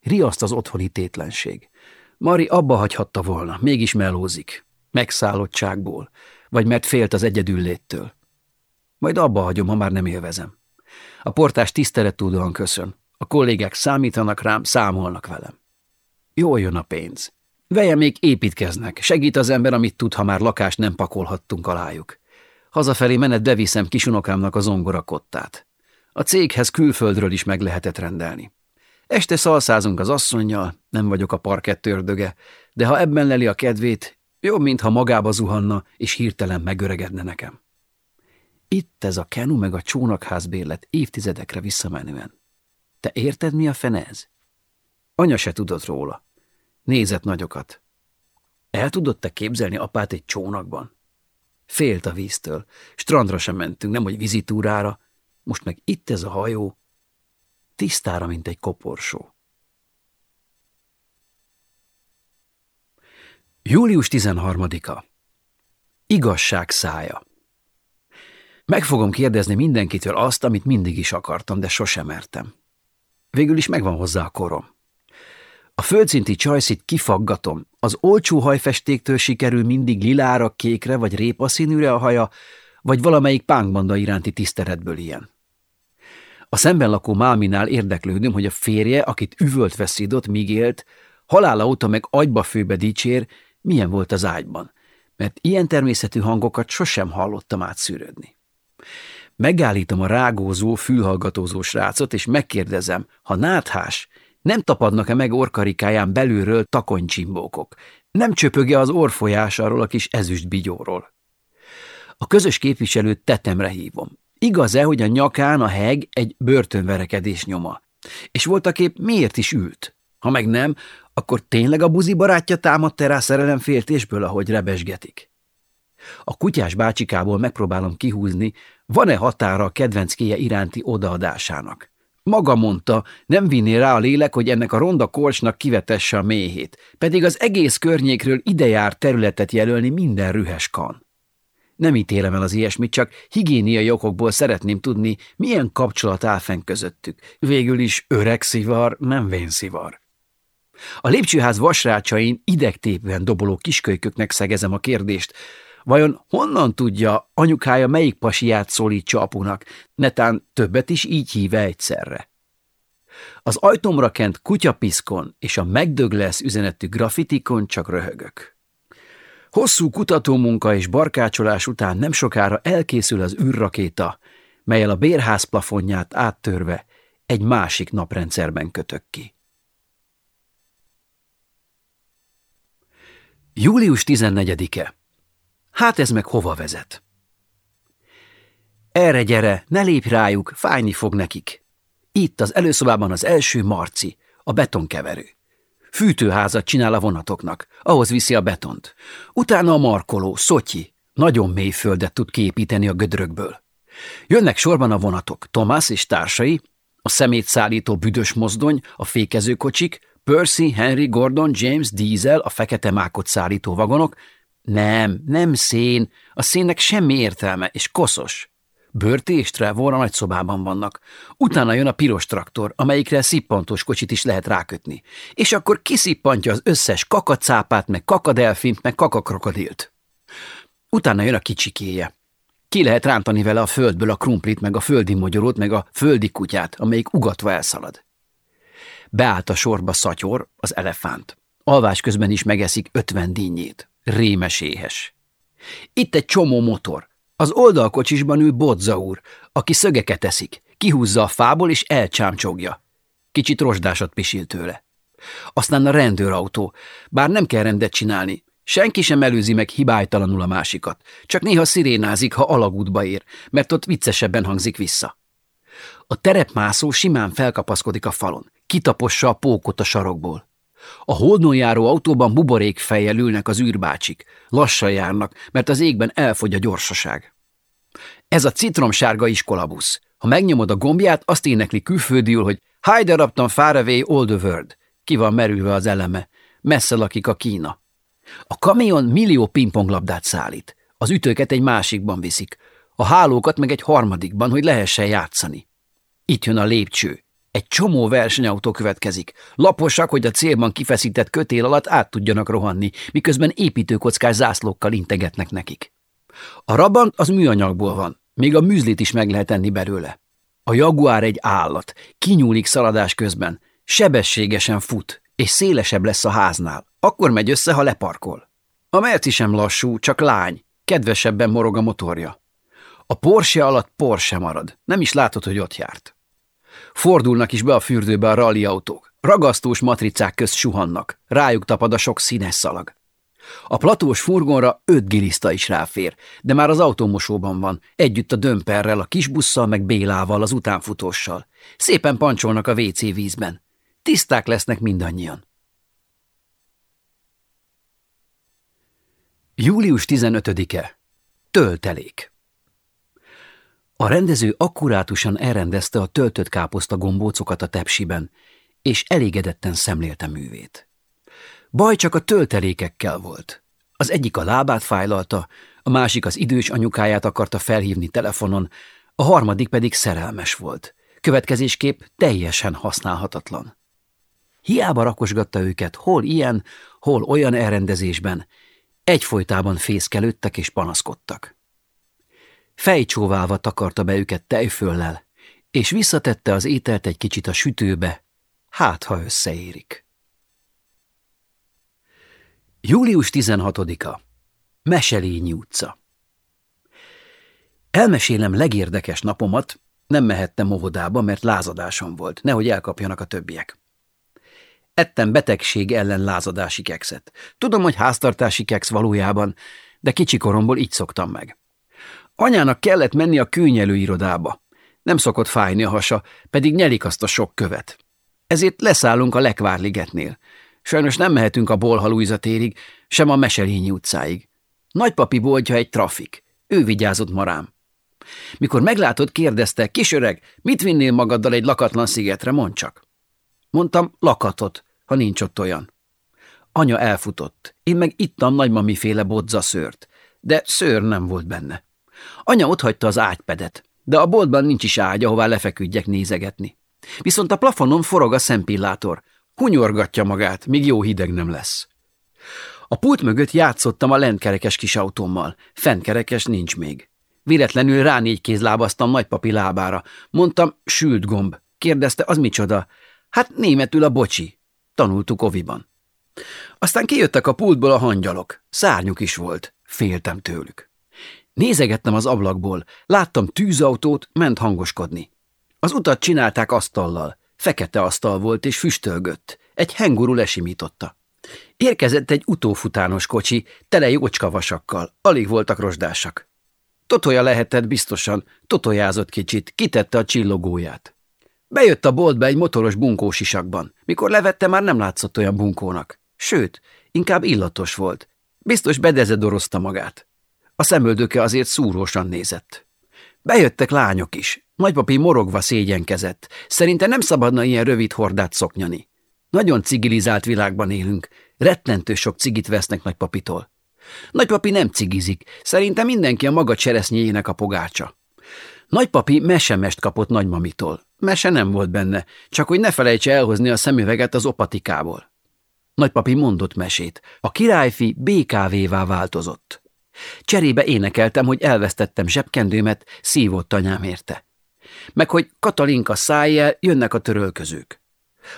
Riaszt az otthoni tétlenség. Mari abba hagyhatta volna, mégis melózik. Megszállottságból, vagy mert félt az egyedülléttől. Majd abba hagyom, ha már nem élvezem. A portás tisztelettudóan köszön. A kollégák számítanak rám, számolnak velem. Jól jön a pénz. Veje még építkeznek, segít az ember, amit tud, ha már lakást nem pakolhattunk alájuk. Hazafelé menet beviszem kisunokámnak a zongorakottát. A céghez külföldről is meg lehetett rendelni. Este szalszázunk az asszonynal, nem vagyok a parkett ördöge, de ha ebben leli a kedvét, jobb, mintha magába zuhanna, és hirtelen megöregedne nekem. Itt ez a kenu meg a csónakházbérlet évtizedekre visszamenően. Te érted, mi a fene ez? Anya se tudott róla. Nézett nagyokat. El tudott te képzelni apát egy csónakban? Félt a víztől. Strandra sem mentünk, nem hogy vizitúrára. Most meg itt ez a hajó. Tisztára, mint egy koporsó. Július 13-a. Igazság szája. Meg fogom kérdezni mindenkitől azt, amit mindig is akartam, de sosem mertem. Végül is megvan hozzá a korom. A földszinti csajszit kifaggatom. Az olcsó hajfestéktől sikerül mindig lilára, kékre vagy répaszínűre a haja, vagy valamelyik pánkbanda iránti tiszteletből ilyen. A szemben lakó Máminál érdeklődöm, hogy a férje, akit üvölt veszídott, míg élt, halála óta meg agyba főbe dicsér, milyen volt az ágyban, mert ilyen természetű hangokat sosem hallottam átszűrődni. Megállítom a rágózó, fülhallgatózó srácot, és megkérdezem, ha náthás, nem tapadnak-e meg orkarikáján belülről takonycsimbókok? Nem csöpöge az orfolyásáról a kis ezüst? A közös képviselőt tetemre hívom. Igaz-e, hogy a nyakán a heg egy börtönverekedés nyoma? És voltaképp miért is ült? Ha meg nem, akkor tényleg a buzi barátja támadta rá szerelemféltésből, ahogy rebesgetik? A kutyás bácsikából megpróbálom kihúzni, van-e határa a kedvenckéje iránti odaadásának. Maga mondta, nem vinné rá a lélek, hogy ennek a ronda kolcsnak kivetesse a méhét, pedig az egész környékről idejár területet jelölni minden rühes kan. Nem ítélem el az ilyesmit, csak higiéniai okokból szeretném tudni, milyen kapcsolat áll fenn közöttük. Végül is öreg szivar, nem vén szivar. A lépcsőház vasrácsain idegtépően doboló kiskölyköknek szegezem a kérdést, Vajon honnan tudja, anyukája melyik pasiát szólítsa apunak, netán többet is így híve egyszerre? Az ajtómra kent kutyapiszkon és a megdög lesz üzenetű grafitikon csak röhögök. Hosszú kutatómunka és barkácsolás után nem sokára elkészül az űrrakéta, melyel a bérház plafonját áttörve egy másik naprendszerben kötök ki. Július 14-e Hát ez meg hova vezet? Erre gyere, ne lépj rájuk, fájni fog nekik. Itt az előszobában az első marci, a betonkeverő. Fűtőházat csinál a vonatoknak, ahhoz viszi a betont. Utána a markoló, szotyi, nagyon mély földet tud képíteni a gödrökből. Jönnek sorban a vonatok, Thomas és társai, a szemétszállító büdös mozdony, a fékezőkocsik, Percy, Henry, Gordon, James, Diesel, a fekete mákot szállító vagonok, nem, nem szén. A szénnek semmi értelme, és koszos. Börti és Trevor a nagyszobában vannak. Utána jön a piros traktor, amelyikre szippantós kocsit is lehet rákötni. És akkor kiszippantja az összes kakacápát, meg kakadelfint, meg kakakrokodilt. Utána jön a kicsikéje. Ki lehet rántani vele a földből a krumplit, meg a földi mogyorót, meg a földi kutyát, amelyik ugatva elszalad. Beállt a sorba szatyor, az elefánt. Alvás közben is megeszik ötven dinnyét rémes éhes. Itt egy csomó motor. Az oldalkocsisban ül Bodza úr, aki szögeket eszik, kihúzza a fából és elcsámcsogja. Kicsit rozsdásat pisil tőle. Aztán a rendőrautó, bár nem kell rendet csinálni, senki sem előzi meg hibájtalanul a másikat, csak néha szirénázik, ha alagútba ér, mert ott viccesebben hangzik vissza. A terepmászó simán felkapaszkodik a falon, kitapossa a pókot a sarokból. A holdon járó autóban buborék fejjel ülnek az űrbácsik, lassan járnak, mert az égben elfogy a gyorsaság. Ez a citromsárga iskolabusz. Ha megnyomod a gombját, azt énekli külföldiül, hogy Hide up far away all the world. Ki van merülve az eleme. Messze lakik a Kína. A kamion millió pingponglabdát szállít. Az ütőket egy másikban viszik. A hálókat meg egy harmadikban, hogy lehessen játszani. Itt jön a lépcső. Egy csomó versenyautó következik. Laposak, hogy a célban kifeszített kötél alatt át tudjanak rohanni, miközben építőkockás zászlókkal integetnek nekik. A rabant az műanyagból van, még a műzlit is meg lehet enni belőle. A jaguár egy állat, kinyúlik szaladás közben, sebességesen fut, és szélesebb lesz a háznál. Akkor megy össze, ha leparkol. A Merci sem lassú, csak lány, kedvesebben morog a motorja. A Porsche alatt Porsche marad, nem is látod, hogy ott járt. Fordulnak is be a fürdőbe a rally autók. Ragasztós matricák közt suhannak, rájuk tapad a sok színes szalag. A platós furgonra öt giliszta is ráfér, de már az automosóban van, együtt a dömperrel, a kisbusszal meg Bélával, az utánfutóssal. Szépen pancsolnak a WC vízben. Tiszták lesznek mindannyian. Július 15-e. Töltelék. A rendező akkurátusan elrendezte a töltött káposzta gombócokat a tepsiben, és elégedetten szemlélte művét. Baj csak a töltelékekkel volt. Az egyik a lábát fájlalta, a másik az idős anyukáját akarta felhívni telefonon, a harmadik pedig szerelmes volt. Következésképp teljesen használhatatlan. Hiába rakosgatta őket hol ilyen, hol olyan elrendezésben, egyfolytában fészkelődtek és panaszkodtak. Fejcsóválva takarta be őket tejföllel, és visszatette az ételt egy kicsit a sütőbe, hát ha összeérik. Július 16-a. Meselényi utca. Elmesélem legérdekes napomat, nem mehettem óvodába, mert lázadásom volt, nehogy elkapjanak a többiek. Ettem betegség ellen lázadási kekszet. Tudom, hogy háztartási keksz valójában, de kicsikoromból így szoktam meg. Anyának kellett menni a kőnyelőirodába. Nem szokott fájni a hasa, pedig nyelik azt a sok követ. Ezért leszállunk a Lekvárligetnél. Sajnos nem mehetünk a Bolha térig, sem a Meselényi utcáig. Nagypapi boltja egy trafik. Ő vigyázott marám. Mikor meglátod, kérdezte, kisöreg, mit vinnél magaddal egy lakatlan szigetre, mondd csak. Mondtam, lakatot, ha nincs ott olyan. Anya elfutott, én meg ittam nagymamiféle bodza szőrt, de szőr nem volt benne. Anya otthagyta az ágypedet, de a boltban nincs is ágy, ahová lefeküdjek nézegetni. Viszont a plafonon forog a szempillátor, hunyorgatja magát, míg jó hideg nem lesz. A pult mögött játszottam a lentkerekes kis autómmal, fentkerekes nincs még. Véletlenül rá négy kéz lábaztam nagypapi lábára. Mondtam, sült gomb. Kérdezte, az micsoda? Hát németül a bocsi. Tanultuk oviban. Aztán kijöttek a pultból a hangyalok. Szárnyuk is volt. Féltem tőlük. Nézegettem az ablakból, láttam tűzautót, ment hangoskodni. Az utat csinálták asztallal. Fekete asztal volt és füstölgött. Egy henguru lesimította. Érkezett egy utófutános kocsi, tele jócskavasakkal, alig voltak rozsdásak. Totoja lehetett biztosan, totojázott kicsit, kitette a csillogóját. Bejött a boltba egy motoros bunkósisakban. Mikor levette, már nem látszott olyan bunkónak. Sőt, inkább illatos volt. Biztos bedezedorozta magát. A szemöldöke azért szúrósan nézett. Bejöttek lányok is. Nagypapi morogva szégyenkezett. Szerinte nem szabadna ilyen rövid hordát szoknyani. Nagyon cigilizált világban élünk. Rettentő sok cigit vesznek nagypapitól. Nagypapi nem cigizik. Szerinte mindenki a maga cseresznyéjének a pogácsa. Nagypapi mesemest kapott nagymamitól. Mese nem volt benne, csak hogy ne felejtse elhozni a szemüveget az opatikából. Nagypapi mondott mesét. A királyfi BKV-vá változott. Cserébe énekeltem, hogy elvesztettem zsebkendőmet, szívott anyám érte. Meg hogy Katalinka szájjel jönnek a törölközők.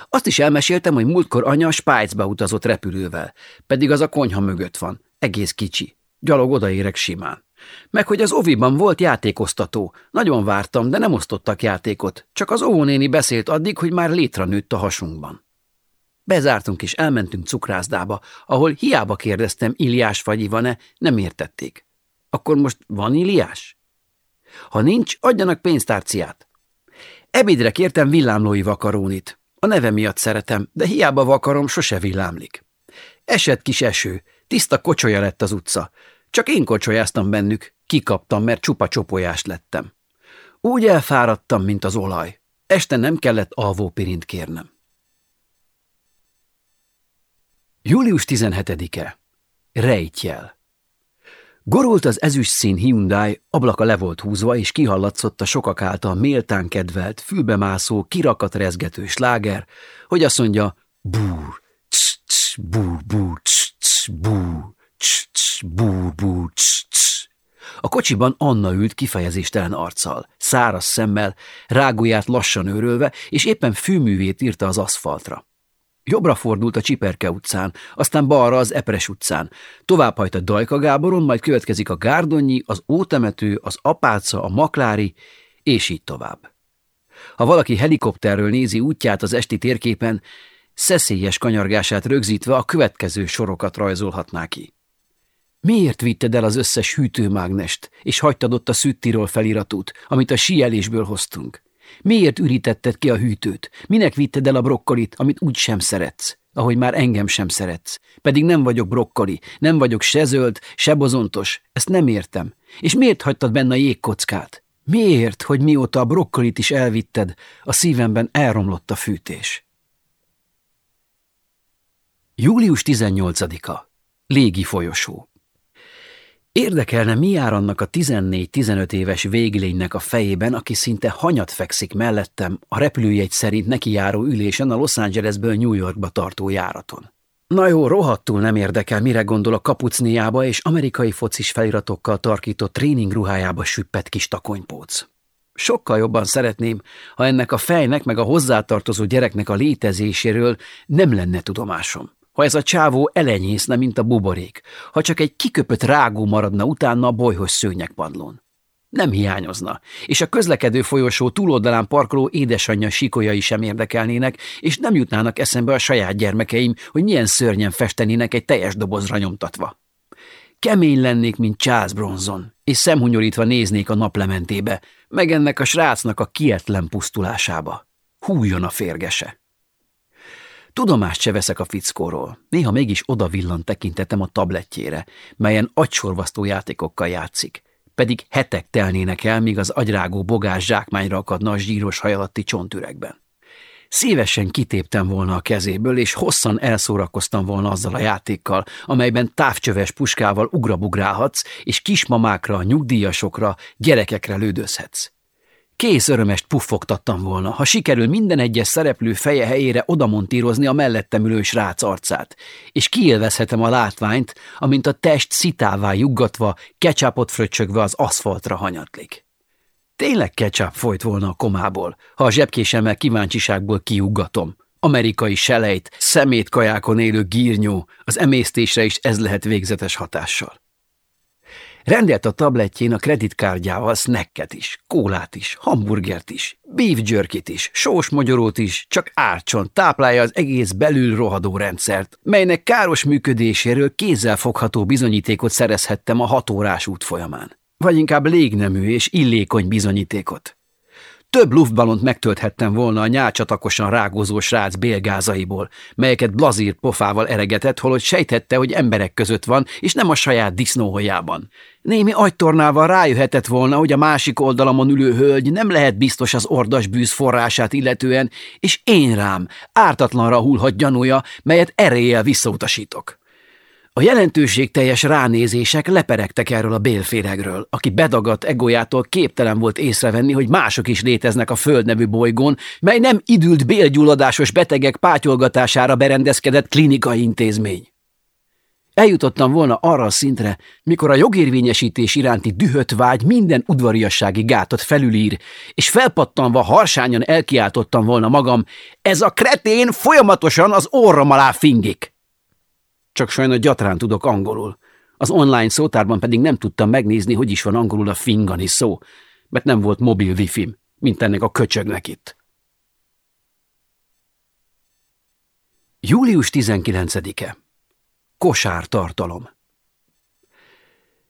Azt is elmeséltem, hogy múltkor anya Spájcba utazott repülővel, pedig az a konyha mögött van, egész kicsi. Gyalog odaérek simán. Meg hogy az oviban volt játékoztató. Nagyon vártam, de nem osztottak játékot. Csak az óvónéni beszélt addig, hogy már létre nőtt a hasunkban. Bezártunk és elmentünk cukrászdába, ahol hiába kérdeztem, Iliás vagy Ivane, nem értették. Akkor most van Iliás? Ha nincs, adjanak pénztárciát. Ebédre kértem villámlói vakarónit. A neve miatt szeretem, de hiába vakarom, sose villámlik. Esett kis eső, tiszta kocsolya lett az utca. Csak én kocsolyáztam bennük, kikaptam, mert csupa csopolyást lettem. Úgy elfáradtam, mint az olaj. Este nem kellett alvópirint kérnem. Július 17-e. Rejtjel. Gorult az ezüst szín Hyundai, ablaka le volt húzva, és kihallatszott a sokak által méltán kedvelt, fülbemászó, kirakat rezgető sláger, hogy azt mondja, búr, cs, cs, búr, búr, cs, cs, búr, cs, cs, búr, búr, cs, cs. A kocsiban Anna ült kifejezéstelen arccal, száraz szemmel, rágóját lassan őrölve, és éppen fűművét írta az aszfaltra. Jobbra fordult a Csiperke utcán, aztán balra az Epres utcán. Tovább hajt a Dajka Gáboron, majd következik a Gárdonyi, az Ótemető, az Apáca, a Maklári, és így tovább. Ha valaki helikopterről nézi útját az esti térképen, szeszélyes kanyargását rögzítve a következő sorokat rajzolhatná ki. Miért vitted el az összes hűtőmágnest, és hagytad ott a Szüttiról feliratút, amit a síelésből hoztunk? Miért ürítetted ki a hűtőt? Minek vitted el a brokkolit, amit úgy sem szeretsz? Ahogy már engem sem szeretsz. Pedig nem vagyok brokkoli, nem vagyok se zöld, se bozontos. Ezt nem értem. És miért hagytad benne a jégkockát? Miért, hogy mióta a brokkolit is elvitted, a szívemben elromlott a fűtés? Július 18-a. Légi folyosó. Érdekelne, mi jár annak a 14-15 éves véglénynek a fejében, aki szinte hanyat fekszik mellettem a repülőjegy szerint neki ülésen a Los Angelesből New Yorkba tartó járaton. Na jó, rohadtul nem érdekel, mire gondol a kapucniába és amerikai focis feliratokkal tarkított tréningruhájába süppett kis takonypóc. Sokkal jobban szeretném, ha ennek a fejnek meg a hozzátartozó gyereknek a létezéséről nem lenne tudomásom ha ez a csávó elenyészne, mint a buborék, ha csak egy kiköpött rágó maradna utána a bolyhos szőnyegpadlón. Nem hiányozna, és a közlekedő folyosó túloldalán parkoló édesanyja sikolyai sem érdekelnének, és nem jutnának eszembe a saját gyermekeim, hogy milyen szörnyen festenének egy teljes dobozra nyomtatva. Kemény lennék, mint Charles Bronson, és szemhunyorítva néznék a naplementébe, meg ennek a srácnak a kietlen pusztulásába. Hújjon a férgese! Tudomást se veszek a fickóról. Néha mégis oda villant tekintetem a tabletjére, melyen agysorvasztó játékokkal játszik. Pedig hetek telnének el, míg az agyrágó bogás zsákmányra akadna a zsíros hajalatti csontüregben. Szívesen kitéptem volna a kezéből, és hosszan elszórakoztam volna azzal a játékkal, amelyben távcsöves puskával ugrabugrálhatsz, és kismamákra, nyugdíjasokra, gyerekekre lődözhetsz. Kész örömest puffogtattam volna, ha sikerül minden egyes szereplő feje helyére odamontírozni a mellettem ülő srác arcát, és kiélvezhetem a látványt, amint a test szitává juggatva, kecsapot fröccsögve az aszfaltra hanyatlik. Tényleg kecsáp folyt volna a komából, ha a zsebkésemmel kíváncsiságból kiuggatom. Amerikai selejt, szemétkajákon élő gírnyó, az emésztésre is ez lehet végzetes hatással. Rendelt a tabletjén a kreditkártyával snacket is, kólát is, hamburgert is, beef jerkit is, sós magyarót is, csak árcson táplálja az egész belül rohadó rendszert, melynek káros működéséről kézzelfogható bizonyítékot szerezhettem a hatórás út folyamán. Vagy inkább légnemű és illékony bizonyítékot. Több luftballont megtölthettem volna a nyálcsatakosan rágózó srác bélgázaiból, melyeket blazírt pofával eregetett, holott sejtette, hogy emberek között van, és nem a saját disznóhojában. Némi agytornával rájöhetett volna, hogy a másik oldalamon ülő hölgy nem lehet biztos az ordas bűz forrását illetően, és én rám ártatlanra hullhat gyanúja, melyet eréllyel visszautasítok. A jelentőségteljes ránézések leperegtek erről a bélféregről, aki bedagadt egójától képtelen volt észrevenni, hogy mások is léteznek a Föld nevű bolygón, mely nem idült bélgyulladásos betegek pátyolgatására berendezkedett klinikai intézmény. Eljutottam volna arra a szintre, mikor a jogérvényesítés iránti dühött vágy minden udvariassági gátot felülír, és felpattanva harsányan elkiáltottam volna magam, ez a kretén folyamatosan az orrom alá fingik. Csak sajnos gyatrán tudok angolul. Az online szótárban pedig nem tudtam megnézni, hogy is van angolul a fingani szó, mert nem volt mobil wifi mint ennek a köcsögnek itt. Július 19-e. Kosártartalom.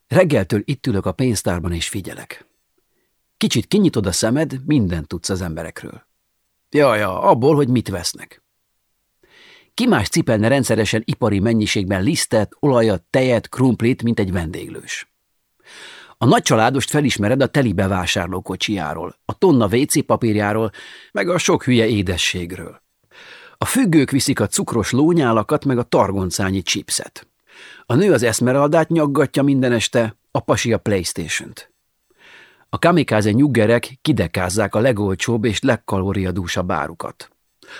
Reggeltől itt ülök a pénztárban és figyelek. Kicsit kinyitod a szemed, mindent tudsz az emberekről. Ja, ja, abból, hogy mit vesznek. Ki más cipelne rendszeresen ipari mennyiségben lisztet, olajat, tejet, krumplit, mint egy vendéglős. A nagycsaládost felismered a teli bevásárlókocsijáról, a tonna WC papírjáról, meg a sok hülye édességről. A függők viszik a cukros lónyálakat, meg a targoncányi chipset. A nő az eszmeraldát nyaggatja minden este, a pasi a Playstation-t. A kamikáze nyuggerek kidekázzák a legolcsóbb és legkalóriadúsabb árukat.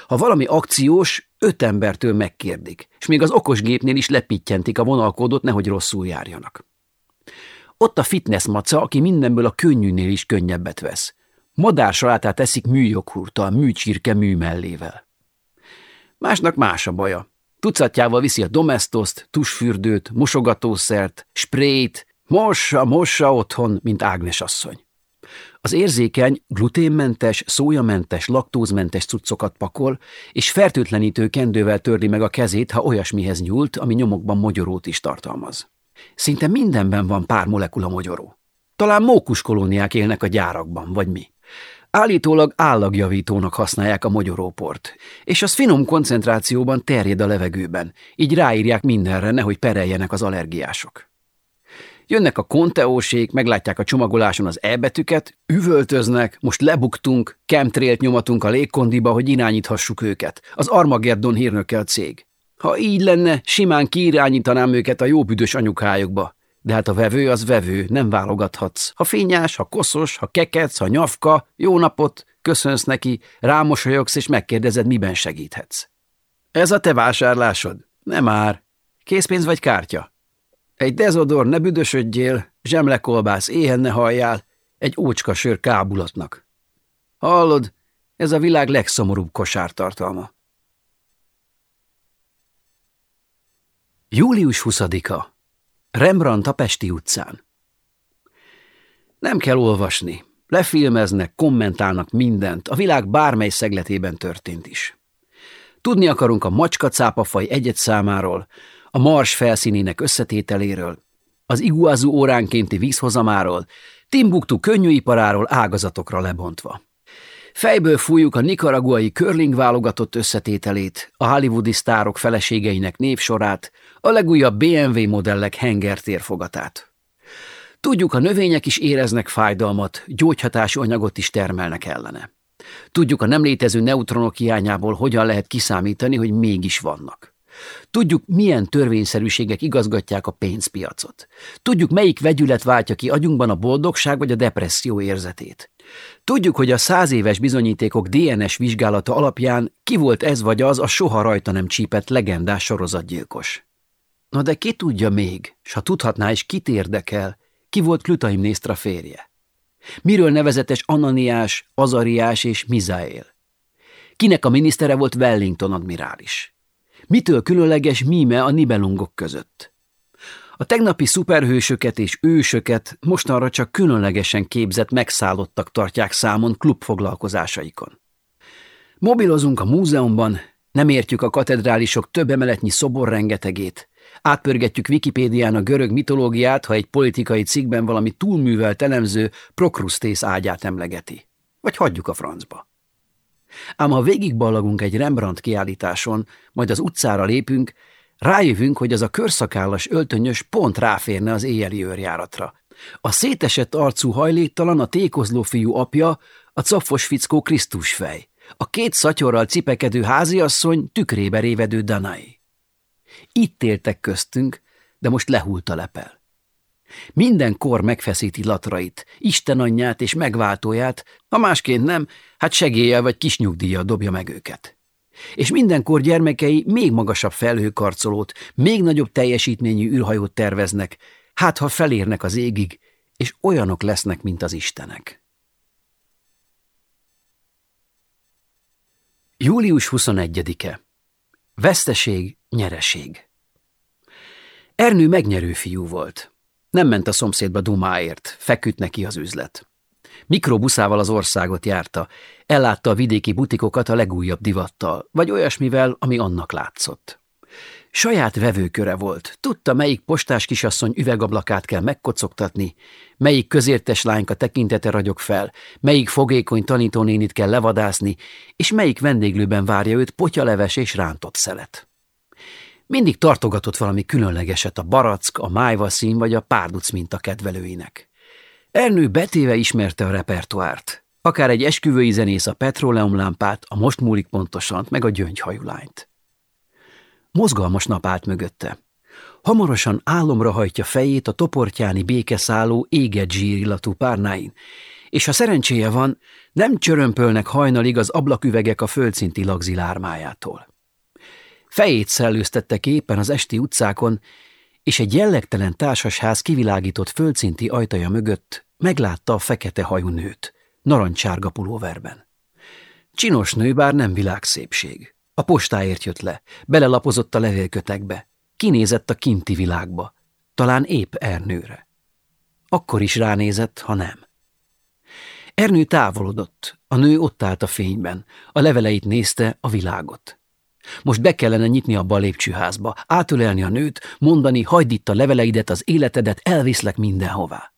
Ha valami akciós, öt embertől megkérdik, és még az okos gépnél is lepitjentik a vonalkódot, nehogy rosszul járjanak. Ott a fitness maca, aki mindenből a könnyűnél is könnyebbet vesz. Madársalátát eszik műjoghurttal, műcsirke műmellével. Másnak más a baja. Tucatjával viszi a domestoszt, tusfürdőt, mosogatószert, sprayt, mossa, mossa otthon, mint Ágnes asszony. Az érzékeny, gluténmentes, szójamentes, laktózmentes cuccokat pakol, és fertőtlenítő kendővel törli meg a kezét, ha olyasmihez nyúlt, ami nyomokban mogyorót is tartalmaz. Szinte mindenben van pár molekula mogyoró. Talán mókus kolóniák élnek a gyárakban, vagy mi. Állítólag állagjavítónak használják a mogyoróport, és az finom koncentrációban terjed a levegőben, így ráírják mindenre, nehogy pereljenek az allergiások. Jönnek a konteósék, meglátják a csomagoláson az elbetüket, üvöltöznek, most lebuktunk, chemtrailt nyomatunk a légkondiba, hogy irányíthassuk őket. Az Armageddon hírnöke cég. Ha így lenne, simán kiirányítanám őket a jó büdös anyukájukba. De hát a vevő az vevő, nem válogathatsz. Ha fényás, ha koszos, ha kekec, ha nyafka, jó napot, köszönsz neki, rámosolyogsz és megkérdezed, miben segíthetsz. Ez a te vásárlásod? Nem már. Készpénz vagy kártya? Egy dezodor, ne büdösödjél, zsemlekolbász, éhen ne halljál, egy ócska sör kábulatnak. Hallod, ez a világ legszomorúbb kosártartalma. Július 20-a. Rembrandt a Pesti utcán. Nem kell olvasni. Lefilmeznek, kommentálnak mindent, a világ bármely szegletében történt is. Tudni akarunk a macska-cápafaj egyet számáról, a mars felszínének összetételéről, az iguázú óránkénti vízhozamáról, Timbuktu könnyűiparáról ágazatokra lebontva. Fejből fújjuk a nikaraguai curling válogatott összetételét, a hollywoodi sztárok feleségeinek névsorát, a legújabb BMW modellek hengertérfogatát. Tudjuk, a növények is éreznek fájdalmat, gyógyhatású anyagot is termelnek ellene. Tudjuk, a nem létező neutronok hiányából hogyan lehet kiszámítani, hogy mégis vannak. Tudjuk, milyen törvényszerűségek igazgatják a pénzpiacot. Tudjuk, melyik vegyület váltja ki agyunkban a boldogság vagy a depresszió érzetét. Tudjuk, hogy a száz éves bizonyítékok DNS vizsgálata alapján ki volt ez vagy az a soha rajta nem csípett legendás sorozatgyilkos. Na de ki tudja még, s ha tudhatná is kit érdekel, ki volt Klutaim Nésztra férje? Miről nevezetes Ananiás, Azariás és Mizael? Kinek a minisztere volt Wellington admirális? Mitől különleges míme a nibelungok között? A tegnapi szuperhősöket és ősöket mostanra csak különlegesen képzett megszállottak tartják számon klubfoglalkozásaikon. Mobilozunk a múzeumban, nem értjük a katedrálisok több emeletnyi szobor rengetegét, átpörgetjük Wikipédián a görög mitológiát, ha egy politikai cikkben valami túlművelt elemző Prokrusztész ágyát emlegeti. Vagy hagyjuk a francba. Ám ha végigballagunk egy Rembrandt kiállításon, majd az utcára lépünk, rájövünk, hogy az a körszakállas öltönyös pont ráférne az éjjeli őrjáratra. A szétesett arcú hajléktalan, a tékozló fiú apja, a capfos fickó Krisztus fej, a két szatyorral cipekedő háziasszony tükrébe révedő Danai. Itt éltek köztünk, de most lehult a lepel. Minden kor megfeszíti latrait, Isten anyját és megváltóját, ha másként nem, hát segélye vagy kis nyugdíja dobja meg őket. És mindenkor gyermekei még magasabb felhőkarcolót, még nagyobb teljesítményű űrhajót terveznek, hát ha felérnek az égig, és olyanok lesznek, mint az istenek. Július 21-e. Veszteség, nyereség. Ernő megnyerő fiú volt. Nem ment a szomszédba dumáért, feküdt neki az üzlet. Mikrobuszával az országot járta, ellátta a vidéki butikokat a legújabb divattal, vagy olyasmivel, ami annak látszott. Saját vevőköre volt, tudta, melyik postás kisasszony üvegablakát kell megkocogtatni, melyik közértes lányka tekintete ragyog fel, melyik fogékony tanítónénit kell levadászni, és melyik vendéglőben várja őt potyaleves és rántott szelet. Mindig tartogatott valami különlegeset a barack, a májvaszín vagy a párduc minta kedvelőinek. Ernő betéve ismerte a repertoárt, akár egy esküvői zenész a petróleumlámpát, a most múlik pontosan, meg a gyöngyhajú lányt. Mozgalmas nap állt mögötte. Hamarosan álomra hajtja fejét a toportyáni békeszálló éget zsírillatú párnáin, és ha szerencséje van, nem csörömpölnek hajnalig az ablaküvegek a földszinti lagzilármájától. Fejét szellőztette éppen az esti utcákon, és egy jellegtelen társasház kivilágított földszinti ajtaja mögött meglátta a fekete hajú nőt, narancsárga pulóverben. Csinos nő, bár nem világszépség. A postáért jött le, belelapozott a levélkötekbe, kinézett a kinti világba, talán épp Ernőre. Akkor is ránézett, ha nem. Ernő távolodott, a nő ott állt a fényben, a leveleit nézte, a világot. Most be kellene nyitni a lépcsőházba, átölelni a nőt, mondani, hagyd itt a leveleidet, az életedet, elviszlek mindenhová.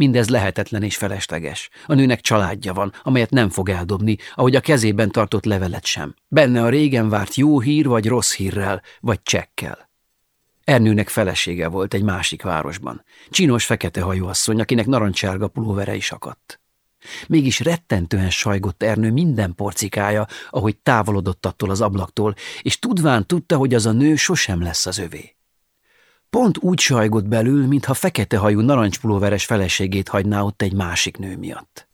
Mindez lehetetlen és felesleges. A nőnek családja van, amelyet nem fog eldobni, ahogy a kezében tartott levelet sem. Benne a régen várt jó hír vagy rossz hírrel, vagy csekkel. Ernőnek felesége volt egy másik városban. Csinos fekete hajóasszony, akinek narancsárga pulóvere is akadt. Mégis rettentően sajgott Ernő minden porcikája, ahogy távolodott attól az ablaktól, és tudván tudta, hogy az a nő sosem lesz az övé. Pont úgy sajgott belül, mintha fekete hajú narancspulóveres feleségét hagyná ott egy másik nő miatt.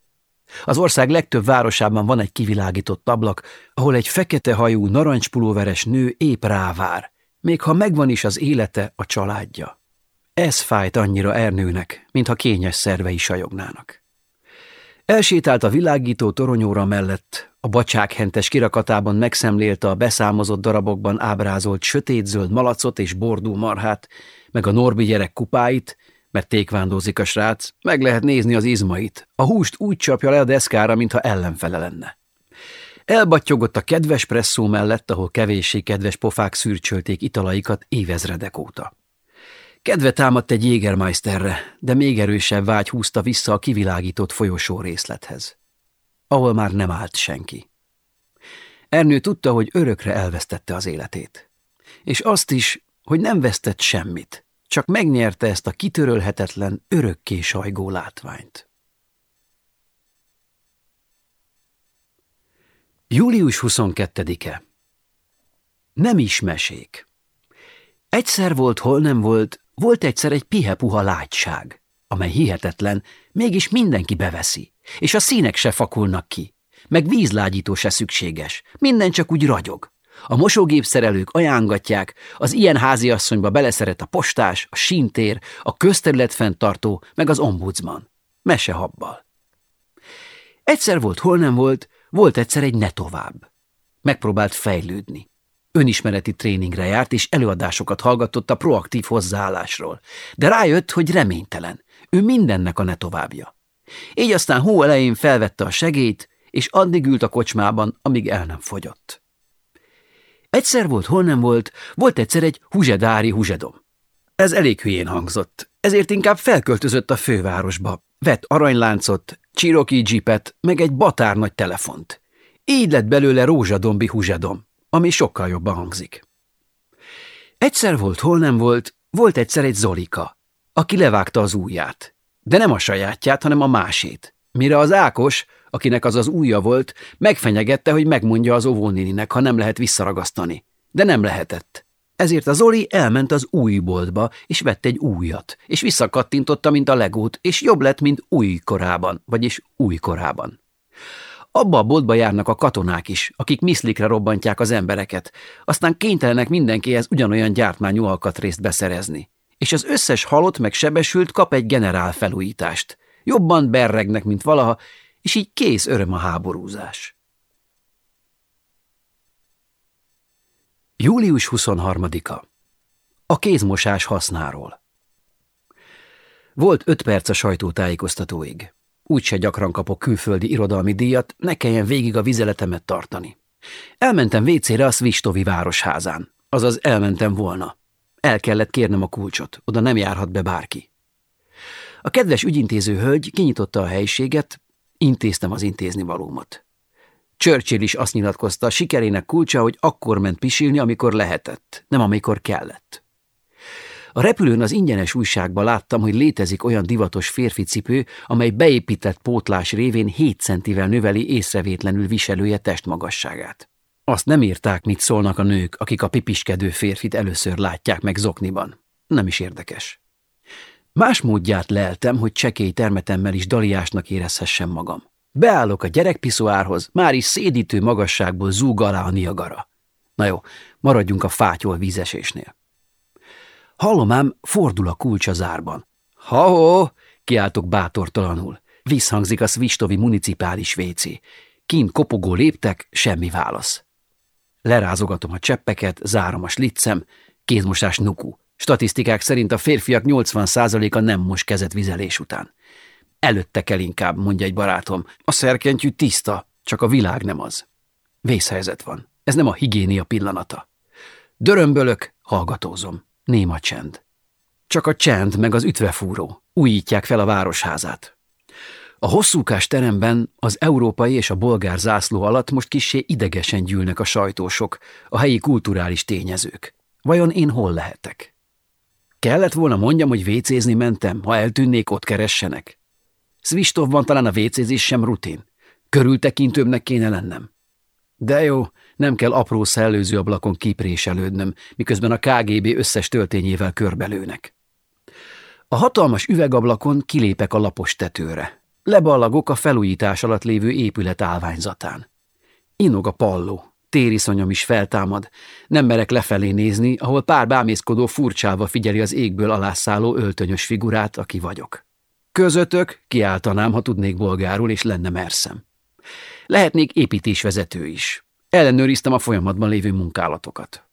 Az ország legtöbb városában van egy kivilágított ablak, ahol egy fekete hajú narancspulóveres nő épp rávár, még ha megvan is az élete, a családja. Ez fájt annyira Ernőnek, mintha kényes szervei sajognának. Elsétált a világító toronyóra mellett, a bacsákhentes kirakatában megszemlélte a beszámozott darabokban ábrázolt sötétzöld malacot és bordú marhát, meg a Norbi gyerek kupáit, mert tékvándozik a srác, meg lehet nézni az izmait. A húst úgy csapja le a deszkára, mintha ellenfele lenne. Elbattyogott a kedves presszó mellett, ahol kevéssé kedves pofák szürcsölték italaikat évezredek óta. Kedve támadt egy Jägermeisterre, de még erősebb vágy húzta vissza a kivilágított folyosó részlethez, ahol már nem állt senki. Ernő tudta, hogy örökre elvesztette az életét. És azt is, hogy nem vesztett semmit, csak megnyerte ezt a kitörölhetetlen, örökké sajgó látványt. Július 22-e Nem is mesék. Egyszer volt, hol nem volt, volt egyszer egy pihepuha látság, amely hihetetlen, mégis mindenki beveszi, és a színek se fakulnak ki, meg vízlágyító se szükséges, minden csak úgy ragyog. A mosógépszerelők ajángatják, az ilyen háziasszonyba beleszeret a postás, a síntér, a közterület fenntartó, meg az ombudsman. Mesehabbal. Egyszer volt, hol nem volt, volt egyszer egy ne tovább. Megpróbált fejlődni önismereti tréningre járt, és előadásokat hallgatott a proaktív hozzáállásról. De rájött, hogy reménytelen. Ő mindennek a ne továbbja. Így aztán hó elején felvette a segét, és addig ült a kocsmában, amíg el nem fogyott. Egyszer volt, hol nem volt, volt egyszer egy huzsedári huzsedom. Ez elég hülyén hangzott, ezért inkább felköltözött a fővárosba, vett aranyláncot, csiroki jeepet, meg egy batár nagy telefont. Így lett belőle rózsadombi huzsedom ami sokkal jobban hangzik. Egyszer volt, hol nem volt, volt egyszer egy Zolika, aki levágta az ujját. De nem a sajátját, hanem a másét. Mire az Ákos, akinek az az ujja volt, megfenyegette, hogy megmondja az óvónéninek, ha nem lehet visszaragasztani. De nem lehetett. Ezért a Zoli elment az új és vett egy újat, és visszakattintotta, mint a legót, és jobb lett, mint új korában, vagyis új korában. Abba a boltba járnak a katonák is, akik miszlikre robbantják az embereket, aztán kénytelenek mindenkihez ugyanolyan gyártmányú alkatrészt beszerezni. És az összes halott meg sebesült kap egy generál felújítást. Jobban berregnek, mint valaha, és így kész öröm a háborúzás. Július 23-a. A kézmosás hasznáról. Volt öt perc a sajtótájékoztatóig. Úgyse gyakran kapok külföldi irodalmi díjat, ne kelljen végig a vizeletemet tartani. Elmentem vécére a Svistovi városházán, azaz elmentem volna. El kellett kérnem a kulcsot, oda nem járhat be bárki. A kedves ügyintéző hölgy kinyitotta a helyiséget, intéztem az intézni valómat. Churchill is azt nyilatkozta, sikerének kulcsa, hogy akkor ment pisilni, amikor lehetett, nem amikor kellett. A repülőn az ingyenes újságban láttam, hogy létezik olyan divatos férfi cipő, amely beépített pótlás révén 7 centivel növeli észrevétlenül viselője testmagasságát. Azt nem írták, mit szólnak a nők, akik a pipiskedő férfit először látják meg zokniban. Nem is érdekes. Más módját leltem, hogy csekély termetemmel is daliásnak érezhessem magam. Beállok a gyerekpiszoárhoz, már is szédítő magasságból zúg alá a Niagara. Na jó, maradjunk a fátyol vízesésnél. Hallom ám, fordul a kulcs a zárban. Ha-ho! kiáltok bátortalanul. Visszhangzik a Svistovi municipális vécé. Kint kopogó léptek, semmi válasz. Lerázogatom a cseppeket, zárom a sliccem, kézmosás nuku. Statisztikák szerint a férfiak 80%-a nem mos kezet vizelés után. Előtte kell inkább, mondja egy barátom. A szerkentyű tiszta, csak a világ nem az. Vészhelyzet van. Ez nem a higiénia pillanata. Dörömbölök, hallgatózom. Néma csend. Csak a csend meg az ütvefúró. Újítják fel a városházát. A hosszúkás teremben az európai és a bolgár zászló alatt most kissé idegesen gyűlnek a sajtósok, a helyi kulturális tényezők. Vajon én hol lehetek? Kellett volna mondjam, hogy vécézni mentem, ha eltűnnék, ott keressenek. Svistovban talán a vécézés sem rutin. Körültekintőbbnek kéne lennem. De jó, nem kell apró szellőző ablakon kipréselődnöm, miközben a KGB összes töltényével körbelőnek. A hatalmas üvegablakon kilépek a lapos tetőre. Leballagok a felújítás alatt lévő épület állványzatán. Inog a palló, tériszonyom is feltámad. Nem merek lefelé nézni, ahol pár bámészkodó furcsálva figyeli az égből alászálló öltönyös figurát, aki vagyok. Közötök kiáltanám, ha tudnék bolgárul, és lenne merszem. Lehetnék építésvezető is. Ellenőriztem a folyamatban lévő munkálatokat.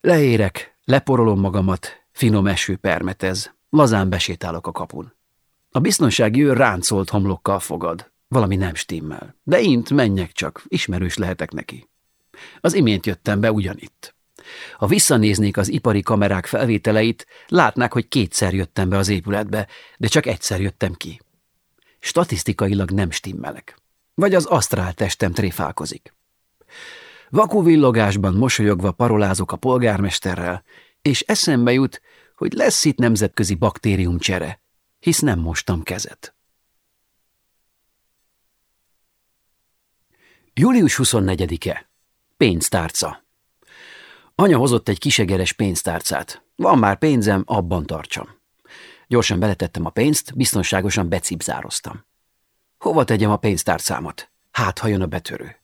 Leérek, leporolom magamat, finom eső permetez, lazán besétálok a kapun. A biztonsági őr ráncolt homlokkal fogad. Valami nem stimmel. De int, menjek csak, ismerős lehetek neki. Az imént jöttem be ugyanitt. Ha visszanéznék az ipari kamerák felvételeit, látnák, hogy kétszer jöttem be az épületbe, de csak egyszer jöttem ki. Statisztikailag nem stimmelek. Vagy az asztrál testem tréfálkozik. Vakú villogásban mosolyogva parolázok a polgármesterrel, és eszembe jut, hogy lesz itt nemzetközi baktériumcsere, hisz nem mostam kezet. Július 24-e. Pénztárca. Anya hozott egy kisegeres pénztárcát. Van már pénzem, abban tartsam. Gyorsan beletettem a pénzt, biztonságosan becipzároztam. Hova tegyem a pénztárcámat? Hát, ha jön a betörő.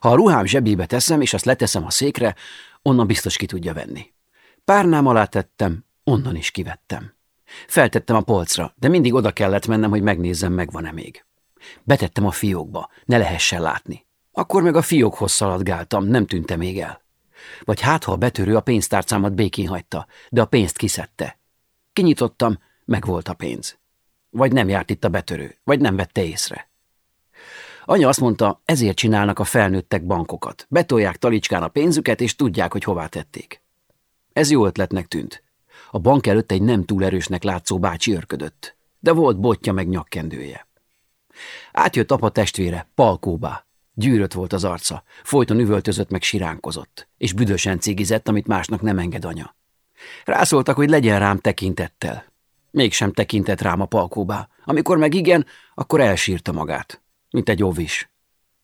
Ha a ruhám zsebébe teszem, és azt leteszem a székre, onnan biztos ki tudja venni. Párnám alá tettem, onnan is kivettem. Feltettem a polcra, de mindig oda kellett mennem, hogy megnézzem, megvan-e még. Betettem a fiókba, ne lehessen látni. Akkor meg a fiókhoz szaladgáltam, nem tűnte még el. Vagy hát, ha a betörő a pénztárcámat békén hagyta, de a pénzt kiszedte. Kinyitottam, meg volt a pénz. Vagy nem járt itt a betörő, vagy nem vette észre. Anya azt mondta, ezért csinálnak a felnőttek bankokat. Betolják talicskán a pénzüket, és tudják, hogy hová tették. Ez jó ötletnek tűnt. A bank előtt egy nem túl erősnek látszó bácsi örködött, de volt botja meg nyakkendője. Átjött apa testvére, Palkóbá. Gyűrött volt az arca, folyton üvöltözött meg siránkozott, és büdösen cigizett, amit másnak nem enged anya. Rászóltak, hogy legyen rám tekintettel. Mégsem tekintett rám a palkóbá. Amikor meg igen, akkor elsírta magát mint egy ovis.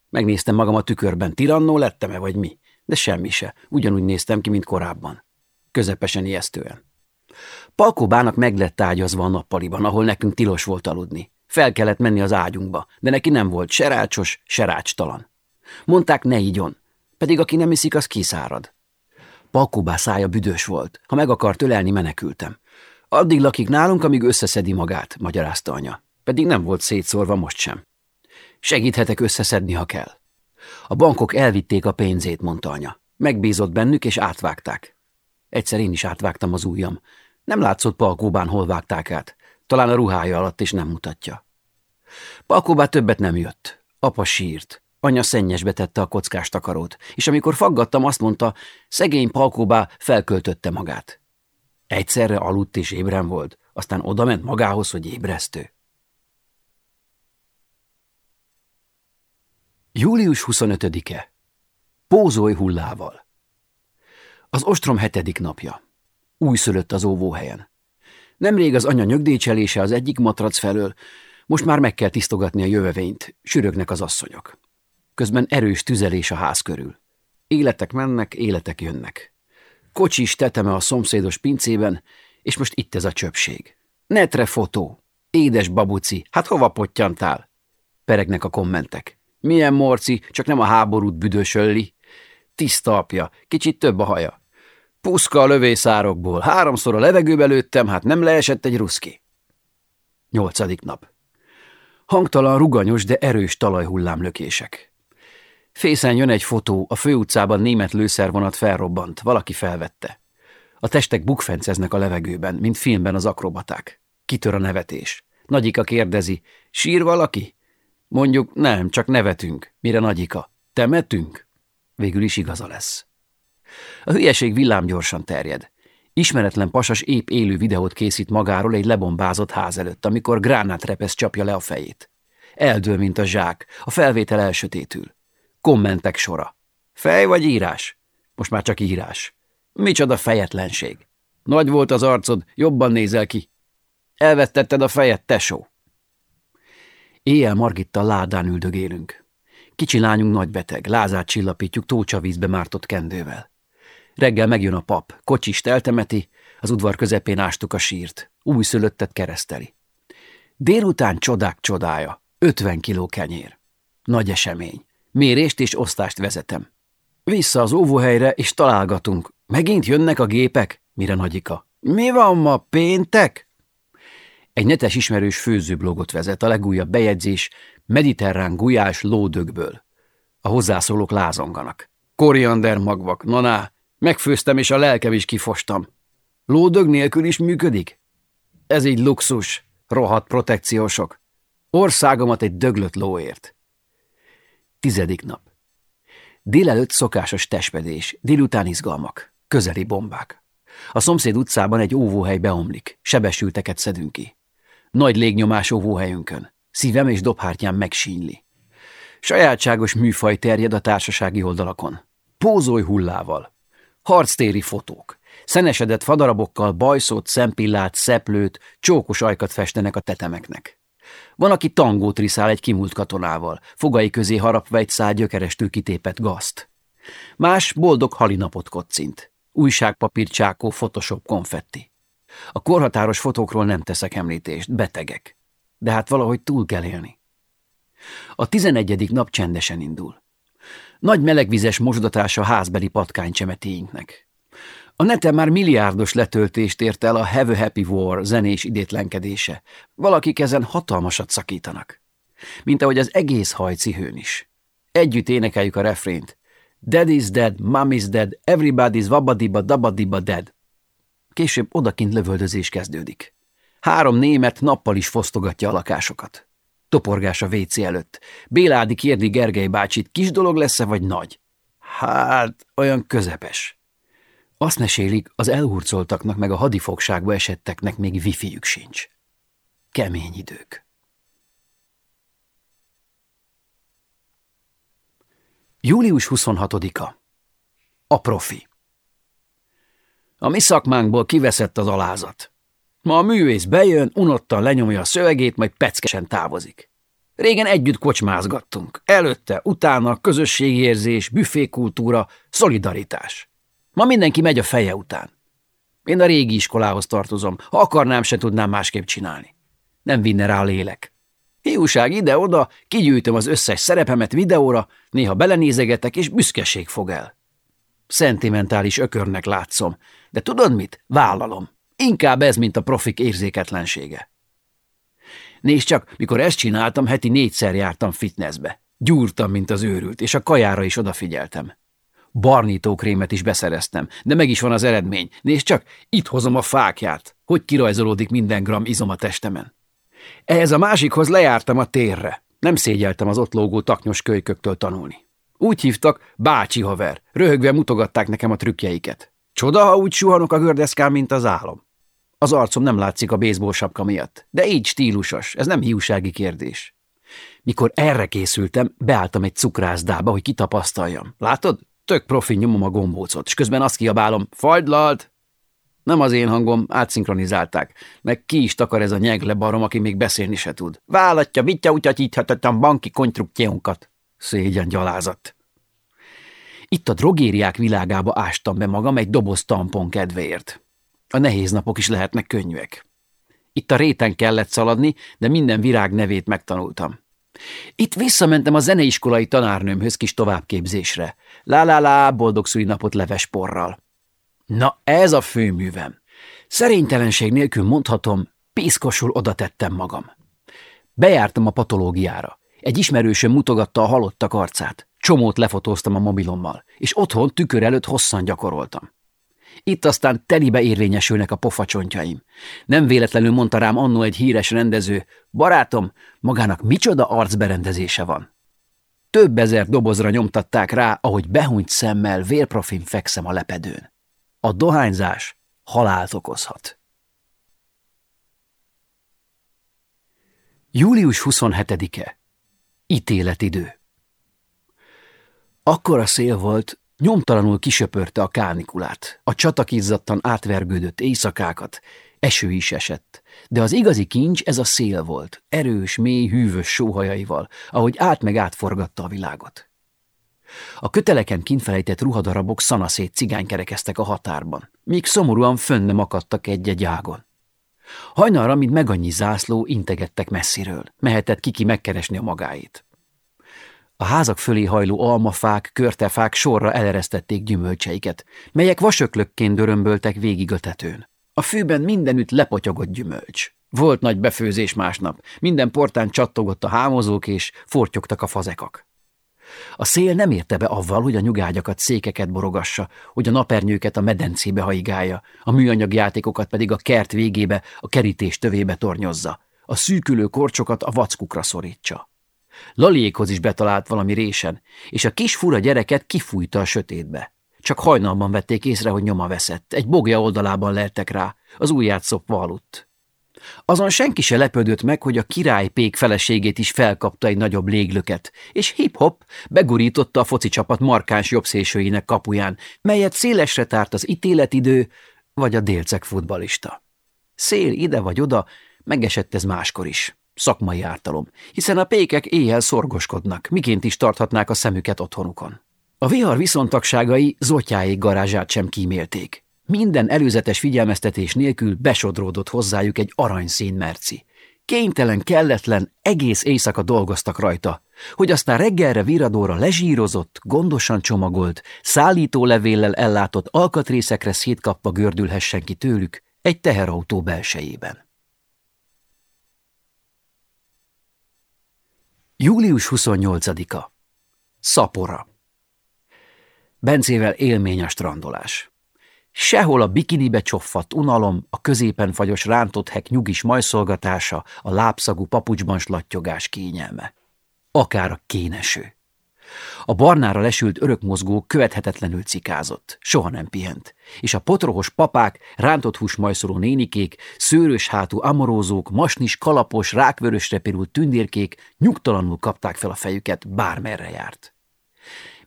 Megnéztem magam a tükörben, tirannó lettem-e vagy mi, de semmi se, ugyanúgy néztem ki, mint korábban. Közepesen ijesztően. Palkóbának meg lett ágyazva a nappaliban, ahol nekünk tilos volt aludni. Fel kellett menni az ágyunkba, de neki nem volt se rácsos. Mondták, ne igyon, pedig aki nem iszik, az kiszárad. Palkóbá szája büdös volt, ha meg akart ölelni, menekültem. Addig lakik nálunk, amíg összeszedi magát, magyarázta anya. Pedig nem volt szétszórva most sem. Segíthetek összeszedni, ha kell. A bankok elvitték a pénzét, mondta anya. Megbízott bennük, és átvágták. Egyszer én is átvágtam az ujjam. Nem látszott palkóbán, hol vágták át. Talán a ruhája alatt is nem mutatja. Palkóbá többet nem jött. Apa sírt. Anya szennyesbe tette a kockás takarót, és amikor faggattam, azt mondta, szegény Palkóbá felköltötte magát. Egyszerre aludt és ébren volt, aztán odament magához, hogy ébresztő. Július 25-e. Pózolj hullával. Az ostrom hetedik napja. Újszülött az óvóhelyen. Nemrég az anya nyögdécselése az egyik matrac felől, most már meg kell tisztogatni a jövevényt, sürögnek az asszonyok. Közben erős tüzelés a ház körül. Életek mennek, életek jönnek. Kocsis teteme a szomszédos pincében, és most itt ez a csöpség. Netre fotó. Édes babuci, hát hova pottyantál? Peregnek a kommentek. Milyen morci, csak nem a háborút büdösölli. Tiszta apja, kicsit több a haja. Puszka a lövészárokból, háromszor a levegőbe lőttem, hát nem leesett egy ruszki. Nyolcadik nap. Hangtalan, ruganyos, de erős talajhullámlökések. Fészen jön egy fotó, a főutcában német lőszervonat felrobbant, valaki felvette. A testek bukfenceznek a levegőben, mint filmben az akrobaták. Kitör a nevetés. Nagyika kérdezi, sír valaki? Mondjuk nem, csak nevetünk. Mire Nagyika? Temetünk? Végül is igaza lesz. A hülyeség villámgyorsan terjed. Ismeretlen pasas épp élő videót készít magáról egy lebombázott ház előtt, amikor gránátrepesz csapja le a fejét. Eldől, mint a zsák, a felvétel elsötétül. Kommentek sora. Fej vagy írás? Most már csak írás. Micsoda fejetlenség. Nagy volt az arcod, jobban nézel ki. Elvettetted a fejed, tesó. Éjjel Margitta ládán üldögélünk. Kicsi lányunk nagy beteg, lázát csillapítjuk tócsavízbe mártott kendővel. Reggel megjön a pap, kocsist eltemeti, az udvar közepén ástuk a sírt, újszülöttet kereszteli. Délután csodák csodája, 50 kiló kenyér. Nagy esemény. Mérést és osztást vezetem. Vissza az óvóhelyre, és találgatunk. Megint jönnek a gépek? Mire nagyika? Mi van ma, péntek? Egy netes ismerős főzőblogot vezet, a legújabb bejegyzés mediterrán gulyás lódögből. A hozzászólók lázonganak. Koriander magvak, naná, megfőztem és a lelkem is kifostam. Lódög nélkül is működik? Ez így luxus, rohadt protekciósok. Országomat egy döglött lóért. Tizedik nap. Délelőtt szokásos testpedés, délután izgalmak, közeli bombák. A szomszéd utcában egy óvóhely beomlik, sebesülteket szedünk ki. Nagy légnyomás óvóhelyünkön. Szívem és dobhártyám megsínyli. Sajátságos műfaj terjed a társasági oldalakon. Pózolj hullával. Harctéri fotók. Szenesedett fadarabokkal bajszót, szempillát, szeplőt, csókos ajkat festenek a tetemeknek. Van, aki tangót riszál egy kimúlt katonával, fogai közé harapva egy szál gyökerestül kitépett gazt. Más boldog halinapot kocint. Újságpapír, csákó, photoshop, konfetti. A korhatáros fotókról nem teszek említést, betegek. De hát valahogy túl kell élni. A tizenegyedik nap csendesen indul. Nagy melegvizes mosdatás a házbeli patkánycsemetéinknek. A neten már milliárdos letöltést ért el a Have a Happy War zenés idétlenkedése. Valakik ezen hatalmasat szakítanak. Mint ahogy az egész hajcihőn is. Együtt énekeljük a refrént. Dad is dead, mom is dead, everybody's wabadiba dabadiba dead. Később odakint lövöldözés kezdődik. Három német nappal is fosztogatja a lakásokat. Toporgás a WC előtt. Béládi kérdi Gergely bácsit, kis dolog lesz-e vagy nagy? Hát, olyan közepes. Azt mesélik, az elhurcoltaknak meg a hadifogságba esetteknek még wifi-jük sincs. Kemény idők. Július 26-a. A profi. A mi szakmánkból kiveszett az alázat. Ma a művész bejön, unottan lenyomja a szövegét, majd peckesen távozik. Régen együtt kocsmázgattunk. Előtte, utána közösségérzés, büfékultúra, szolidaritás. Ma mindenki megy a feje után. Én a régi iskolához tartozom, ha akarnám, se tudnám másképp csinálni. Nem vinne rá a lélek. Hiúság ide-oda, kigyűjtöm az összes szerepemet videóra, néha belenézegetek, és büszkeség fog el. Szentimentális ökörnek látszom, de tudod mit? Vállalom. Inkább ez, mint a profik érzéketlensége. Nézd csak, mikor ezt csináltam, heti négyszer jártam fitnessbe. Gyúrtam, mint az őrült, és a kajára is odafigyeltem. Barnítókrémet is beszereztem, de meg is van az eredmény. Nézd csak, itt hozom a fákját, hogy kirajzolódik minden gram izom a testemen. Ehhez a másikhoz lejártam a térre. Nem szégyeltem az ott lógó taknyos kölyköktől tanulni. Úgy hívtak, bácsi haver. Röhögve mutogatták nekem a trükkjeiket. Csoda, ha úgy suhanok a gördeszkán, mint az álom. Az arcom nem látszik a baseball sapka miatt, de így stílusos, ez nem hiúsági kérdés. Mikor erre készültem, beálltam egy cukrászdába, hogy kitapasztaljam. Látod? Tök profi nyomom a gombócot, és közben azt kiabálom, fagylalt! Nem az én hangom, átszinkronizálták, meg ki is takar ez a nyegle barom, aki még beszélni se tud. Vállatja, vitja utyatíthatatlan banki konstrukciónkat. Szégyen gyalázat. Itt a drogériák világába ástam be magam egy doboz tampon kedvéért. A nehéz napok is lehetnek könnyűek. Itt a réten kellett szaladni, de minden virág nevét megtanultam. Itt visszamentem a zeneiskolai tanárnőmhöz kis továbbképzésre. Lá-lá-lá, boldog napot leves porral. Na ez a főművem. Szerénytelenség nélkül mondhatom, piszkosul oda tettem magam. Bejártam a patológiára. Egy ismerősöm mutogatta a halottak arcát. Csomót lefotóztam a mobilommal, és otthon tükör előtt hosszan gyakoroltam. Itt aztán telibe érvényesülnek a pofacsontjaim. Nem véletlenül mondta rám annó egy híres rendező, barátom, magának micsoda arcberendezése van. Több ezer dobozra nyomtatták rá, ahogy behunyt szemmel vérprofin fekszem a lepedőn. A dohányzás halált okozhat. Július 27-e. Ítéletidő. Akkor a szél volt, nyomtalanul kisöpörte a kánikulát, a csatakízzattan átvergődött éjszakákat, eső is esett. De az igazi kincs ez a szél volt, erős, mély, hűvös sóhajaival, ahogy át meg átforgatta a világot. A köteleken kinfelejtett ruhadarabok szanaszét cigánykerekeztek a határban, míg szomorúan fönn nem akadtak egy-egy ágon. Hajnalra, mint megannyi zászló, integettek messziről, mehetett kiki megkeresni a magáit. A házak fölé hajló almafák, körtefák sorra eleresztették gyümölcseiket, melyek vasöklökként dörömböltek végig a tetőn. A fűben mindenütt lepotyogott gyümölcs. Volt nagy befőzés másnap, minden portán csattogott a hámozók és fortyogtak a fazekak. A szél nem érte be avval, hogy a nyugágyakat, székeket borogassa, hogy a napernyőket a medencébe haigálja, a műanyag játékokat pedig a kert végébe, a kerítés tövébe tornyozza, a szűkülő korcsokat a vackukra szorítsa. Laliékhoz is betalált valami résen, és a kis fura gyereket kifújta a sötétbe. Csak hajnalban vették észre, hogy nyoma veszett. Egy bogja oldalában leltek rá, az ujját szopva aludt. Azon senki se lepődött meg, hogy a király pék feleségét is felkapta egy nagyobb léglöket, és hip-hop begurította a foci csapat markáns jobbszélsőinek kapuján, melyet szélesre tárt az ítéletidő vagy a délceg futbalista. Szél ide vagy oda, megesett ez máskor is. Szakmai ártalom, hiszen a pékek éjjel szorgoskodnak, miként is tarthatnák a szemüket otthonukon. A vihar viszontagságai Zotyáék garázsát sem kímélték. Minden előzetes figyelmeztetés nélkül besodródott hozzájuk egy aranyszín merci. Kénytelen, kelletlen, egész éjszaka dolgoztak rajta, hogy aztán reggelre viradóra lezsírozott, gondosan csomagolt, szállítólevéllel ellátott alkatrészekre szétkapva gördülhessen ki tőlük egy teherautó belsejében. Július 28-a. Szapora. Bencével élmény a strandolás. Sehol a bikinibe csoffadt unalom, a középen fagyos rántott hek nyugis majszolgatása, a lábszagú papucsban slattyogás kényelme. Akár a kéneső. A barnára lesült örökmozgó követhetetlenül cikázott, soha nem pihent, és a potrohos papák, rántott hús majszoló nénikék, szőrös hátú amorózók, masnis, kalapos, rákvörösre pirult tündérkék nyugtalanul kapták fel a fejüket, bármerre járt.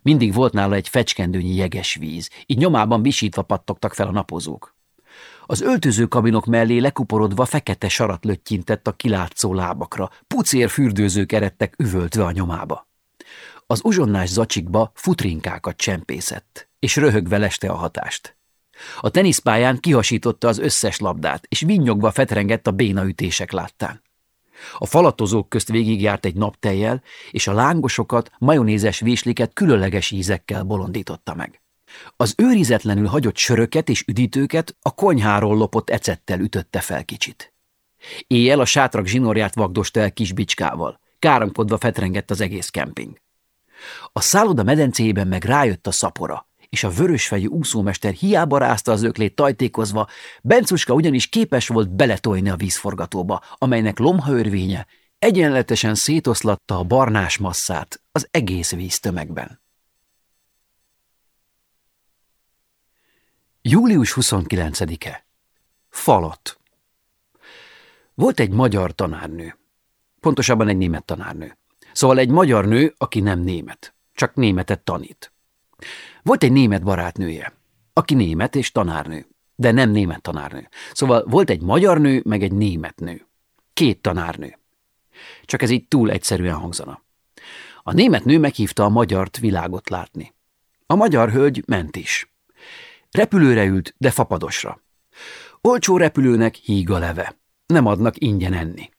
Mindig volt nála egy fecskendőnyi jeges víz, így nyomában visítva pattogtak fel a napozók. Az öltözőkabinok mellé lekuporodva fekete sarat löttyintett a kilátszó lábakra, pucér fürdőzők eredtek üvöltve a nyomába. Az uzsonnás zacsikba futrinkákat csempészett, és röhögve leste a hatást. A teniszpályán kihasította az összes labdát, és vinnyogva fetrengett a bénaütések láttán. A falatozók közt végigjárt egy naptejjel, és a lángosokat, majonézes vésliket különleges ízekkel bolondította meg. Az őrizetlenül hagyott söröket és üdítőket a konyháról lopott ecettel ütötte fel kicsit. Éjjel a sátrak zsinórját vagdosta el kis bicskával, káromkodva fetrengett az egész kemping. A szálloda medencéjében meg rájött a szapora, és a vörösfejű úszómester hiába rázta az öklét tajtékozva, Bencuska ugyanis képes volt beletojni a vízforgatóba, amelynek lomhaörvénye egyenletesen szétoszlatta a barnás masszát az egész víztömegben. Július 29-e. Falat. Volt egy magyar tanárnő. Pontosabban egy német tanárnő. Szóval egy magyar nő, aki nem német, csak németet tanít. Volt egy német barátnője, aki német és tanárnő, de nem német tanárnő. Szóval volt egy magyar nő, meg egy német nő. Két tanárnő. Csak ez így túl egyszerűen hangzana. A német nő meghívta a magyart világot látni. A magyar hölgy ment is. Repülőre ült, de fapadosra. Olcsó repülőnek híga leve. Nem adnak ingyen enni.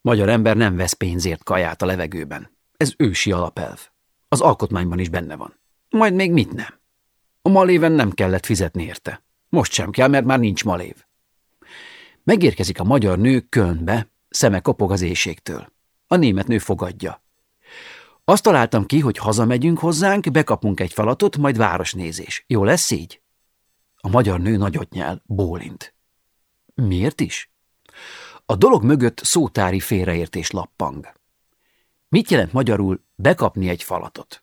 Magyar ember nem vesz pénzért kaját a levegőben. Ez ősi alapelv. Az alkotmányban is benne van. Majd még mit nem. A maléven nem kellett fizetni érte. Most sem kell, mert már nincs malév. Megérkezik a magyar nő Kölnbe, szeme kopog az éjségtől. A német nő fogadja. Azt találtam ki, hogy hazamegyünk hozzánk, bekapunk egy falatot, majd városnézés. Jó lesz így? A magyar nő nagyot nyel, bólint. Miért is? A dolog mögött szótári félreértés lappang. Mit jelent magyarul bekapni egy falatot?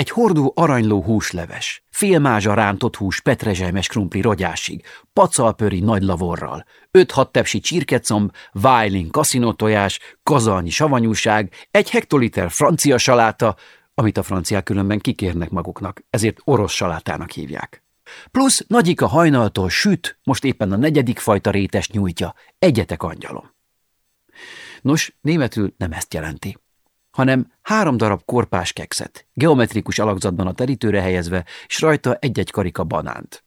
Egy hordó aranyló húsleves, félmázsa rántott hús petrezselymes krumpli rogyásig, pacalpöri nagy lavorral, öt-hat tepsi csirkecomb, vájlin kaszinotojás, kazalnyi savanyúság, egy hektoliter francia saláta, amit a franciák különben kikérnek maguknak, ezért orosz salátának hívják. Plusz nagyika hajnaltól süt, most éppen a negyedik fajta rétes nyújtja, egyetek angyalom. Nos, németül nem ezt jelenti hanem három darab korpás kekszet, geometrikus alakzatban a terítőre helyezve, és rajta egy-egy karika banánt.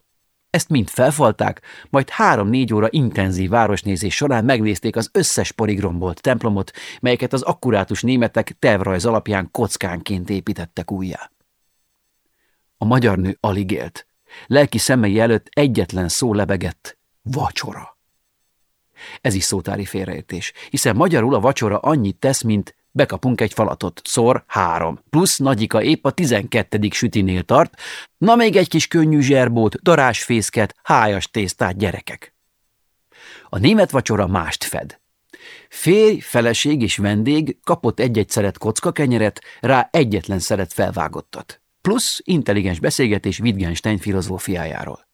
Ezt mind felfalták, majd három-négy óra intenzív városnézés során megnézték az összes porig rombolt templomot, melyeket az akkurátus németek tervrajz alapján kockánként építettek újjá. A magyar nő alig élt. Lelki szemei előtt egyetlen szó lebegett, vacsora. Ez is szótári félreértés, hiszen magyarul a vacsora annyit tesz, mint Bekapunk egy falatot, szor három, plusz nagyika épp a tizenkettedik sütinél tart, na még egy kis könnyű zserbót, darásfészket, hájas tésztát, gyerekek. A német vacsora mást fed. Férj, feleség és vendég kapott egy-egy szeret kocka kenyeret, rá egyetlen szeret felvágottat. Plusz intelligens beszélgetés Wittgenstein filozófiájáról.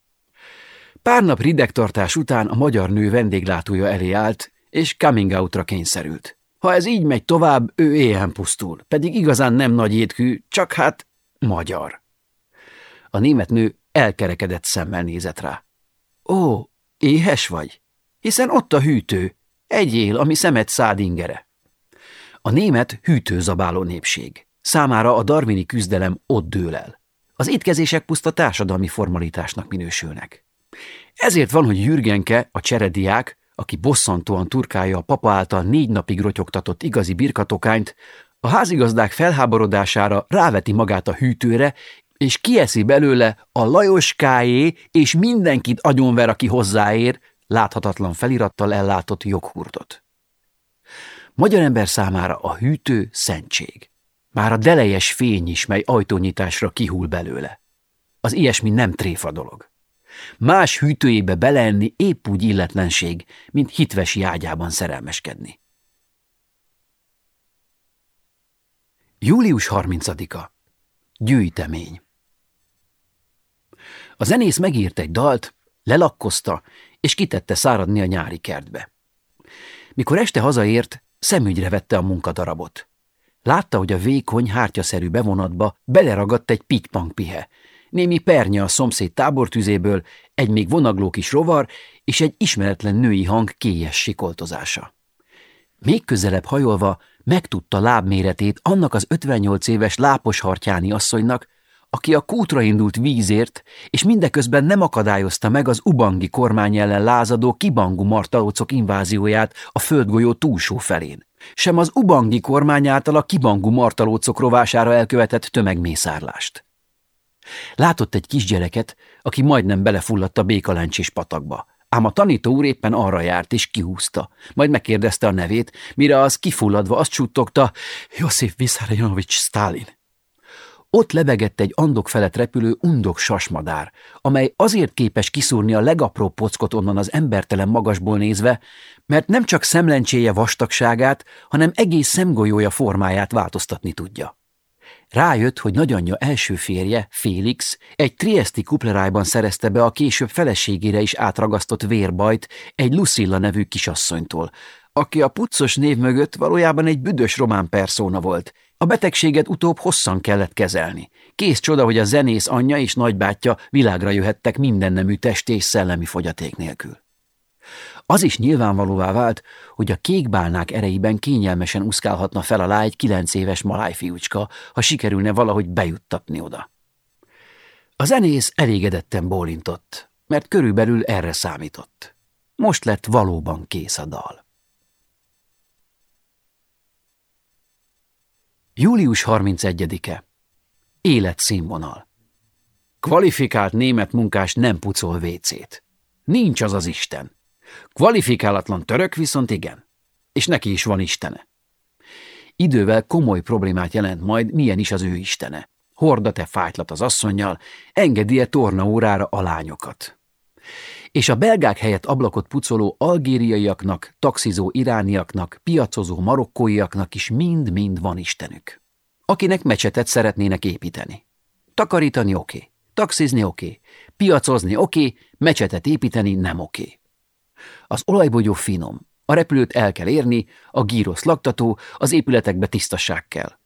Pár nap ridegtartás után a magyar nő vendéglátója elé állt, és coming outra kényszerült. Ha ez így megy tovább, ő éhen pusztul, pedig igazán nem nagy étkű, csak hát magyar. A német nő elkerekedett szemmel nézett rá. Ó, éhes vagy? Hiszen ott a hűtő, egyél, ami szemet szád ingere. A német hűtőzabáló népség. Számára a darwini küzdelem ott dől el. Az étkezések puszta társadalmi formalitásnak minősülnek. Ezért van, hogy Jürgenke, a cserediák, aki bosszantóan turkálja a papa által négy napig rotyogtatott igazi birkatokányt, a házigazdák felháborodására ráveti magát a hűtőre, és kieszi belőle a Lajoskáé és mindenkit agyonver, aki hozzáér, láthatatlan felirattal ellátott joghurtot. Magyar ember számára a hűtő szentség. Már a delejes fény is, mely ajtónyitásra kihúl belőle. Az ilyesmi nem tréfa dolog. Más hűtőjébe beleenni épp úgy illetlenség, mint hitvesi ágyában szerelmeskedni. Július 30-a. Gyűjtemény. A zenész megírt egy dalt, lelakkozta, és kitette száradni a nyári kertbe. Mikor este hazaért, szemügyre vette a munkadarabot. Látta, hogy a vékony, hártyaszerű bevonatba beleragadt egy pitypangpihe, némi pernya a szomszéd tábortüzéből, egy még vonagló kis rovar és egy ismeretlen női hang kélyes sikoltozása. Még közelebb hajolva megtudta lábméretét annak az 58 éves lápos hartyáni asszonynak, aki a kútra indult vízért, és mindeközben nem akadályozta meg az ubangi kormány ellen lázadó kibangu martalócok invázióját a földgolyó túlsó felén. Sem az ubangi kormány által a kibangu martalócok rovására elkövetett tömegmészárlást. Látott egy kisgyereket, aki majdnem belefulladt a békaláncsés patakba. Ám a tanító úr éppen arra járt és kihúzta. Majd megkérdezte a nevét, mire az kifulladva azt csuttogta, Josif Vissarionovics Stalin. Ott lebegett egy andok felett repülő undok sasmadár, amely azért képes kiszúrni a legapróbb pockot onnan az embertelen magasból nézve, mert nem csak szemlencséje vastagságát, hanem egész szemgolyója formáját változtatni tudja. Rájött, hogy nagyanyja első férje, Félix, egy triesti kuplerájban szerezte be a később feleségére is átragasztott vérbajt egy Lucilla nevű kisasszonytól, aki a puccos név mögött valójában egy büdös román perszóna volt. A betegséget utóbb hosszan kellett kezelni. Kész csoda, hogy a zenész anyja és nagybátyja világra jöhettek mindennemű test és szellemi fogyaték nélkül. Az is nyilvánvalóvá vált, hogy a kékbálnák erejében kényelmesen uszkálhatna fel alá egy kilenc éves malájfiúcska, ha sikerülne valahogy bejuttatni oda. A zenész elégedetten bólintott, mert körülbelül erre számított. Most lett valóban kész a dal. Július 31-e. Életszínvonal. Kvalifikált német munkás nem pucol vécét. Nincs az az Isten. Kvalifikálatlan török viszont igen. És neki is van istene. Idővel komoly problémát jelent majd, milyen is az ő istene. Horda-e fájtlat az asszonynal, engedi-e tornaórára a lányokat. És a belgák helyett ablakot pucoló algériaiaknak, taxizó irániaknak, piacozó marokkóiaknak is mind-mind van istenük. Akinek mecsetet szeretnének építeni. Takarítani oké, taxizni oké, piacozni oké, okay. mecsetet építeni nem oké. Az olajbogyó finom, a repülőt el kell érni, a gírosz laktató, az épületekbe tisztaság kell.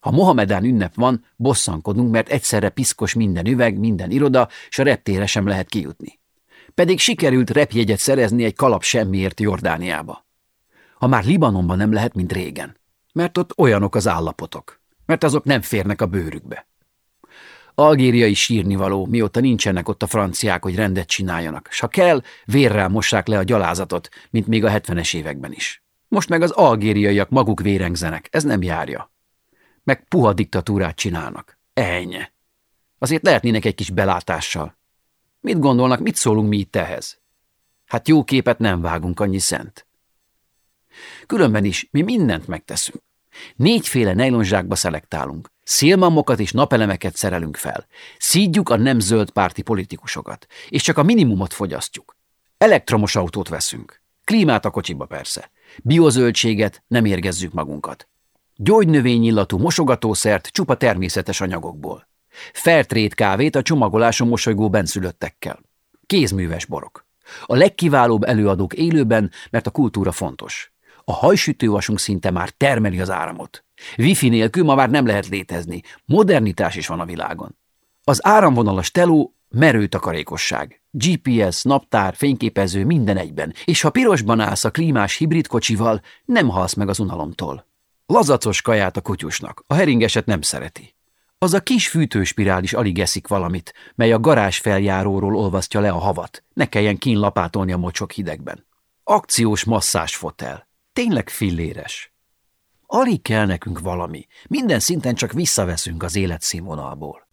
Ha Mohamedán ünnep van, bosszankodunk, mert egyszerre piszkos minden üveg, minden iroda, és a reptére sem lehet kijutni. Pedig sikerült repjegyet szerezni egy kalap semmiért Jordániába. Ha már Libanonban nem lehet, mint régen. Mert ott olyanok az állapotok. Mert azok nem férnek a bőrükbe. Algéria is sírni való, mióta nincsenek ott a franciák, hogy rendet csináljanak, s ha kell, vérrel mossák le a gyalázatot, mint még a hetvenes években is. Most meg az algériaiak maguk vérengzenek, ez nem járja. Meg puha diktatúrát csinálnak. Ennyi. Azért lehetnének egy kis belátással. Mit gondolnak, mit szólunk mi itt ehhez? Hát jó képet nem vágunk, annyi szent. Különben is mi mindent megteszünk. Négyféle nejlonzsákba szelektálunk. Szélmamokat és napelemeket szerelünk fel. Szídjuk a nem zöld párti politikusokat, és csak a minimumot fogyasztjuk. Elektromos autót veszünk. Klímát a kocsiba persze. Biozöldséget, nem érgezzük magunkat. Gyógynövényillatú mosogatószert csupa természetes anyagokból. Fertrét kávét a csomagoláson mosolygó benszülöttekkel. Kézműves borok. A legkiválóbb előadók élőben, mert a kultúra fontos. A hajsütővasunk szinte már termeli az áramot. Wifi nélkül ma már nem lehet létezni. Modernitás is van a világon. Az áramvonalas teló merő takarékosság. GPS, naptár, fényképező, minden egyben. És ha pirosban állsz a klímás hibrid kocsival, nem halsz meg az unalomtól. Lazacos kaját a kutyusnak, a heringeset nem szereti. Az a kis fűtőspirál is alig eszik valamit, mely a garázs feljáróról olvasztja le a havat, ne kelljen kínlapátolni a mocsok hidegben. Akciós masszás fotel. Tényleg filléres. Alig kell nekünk valami. Minden szinten csak visszaveszünk az életszínvonalból.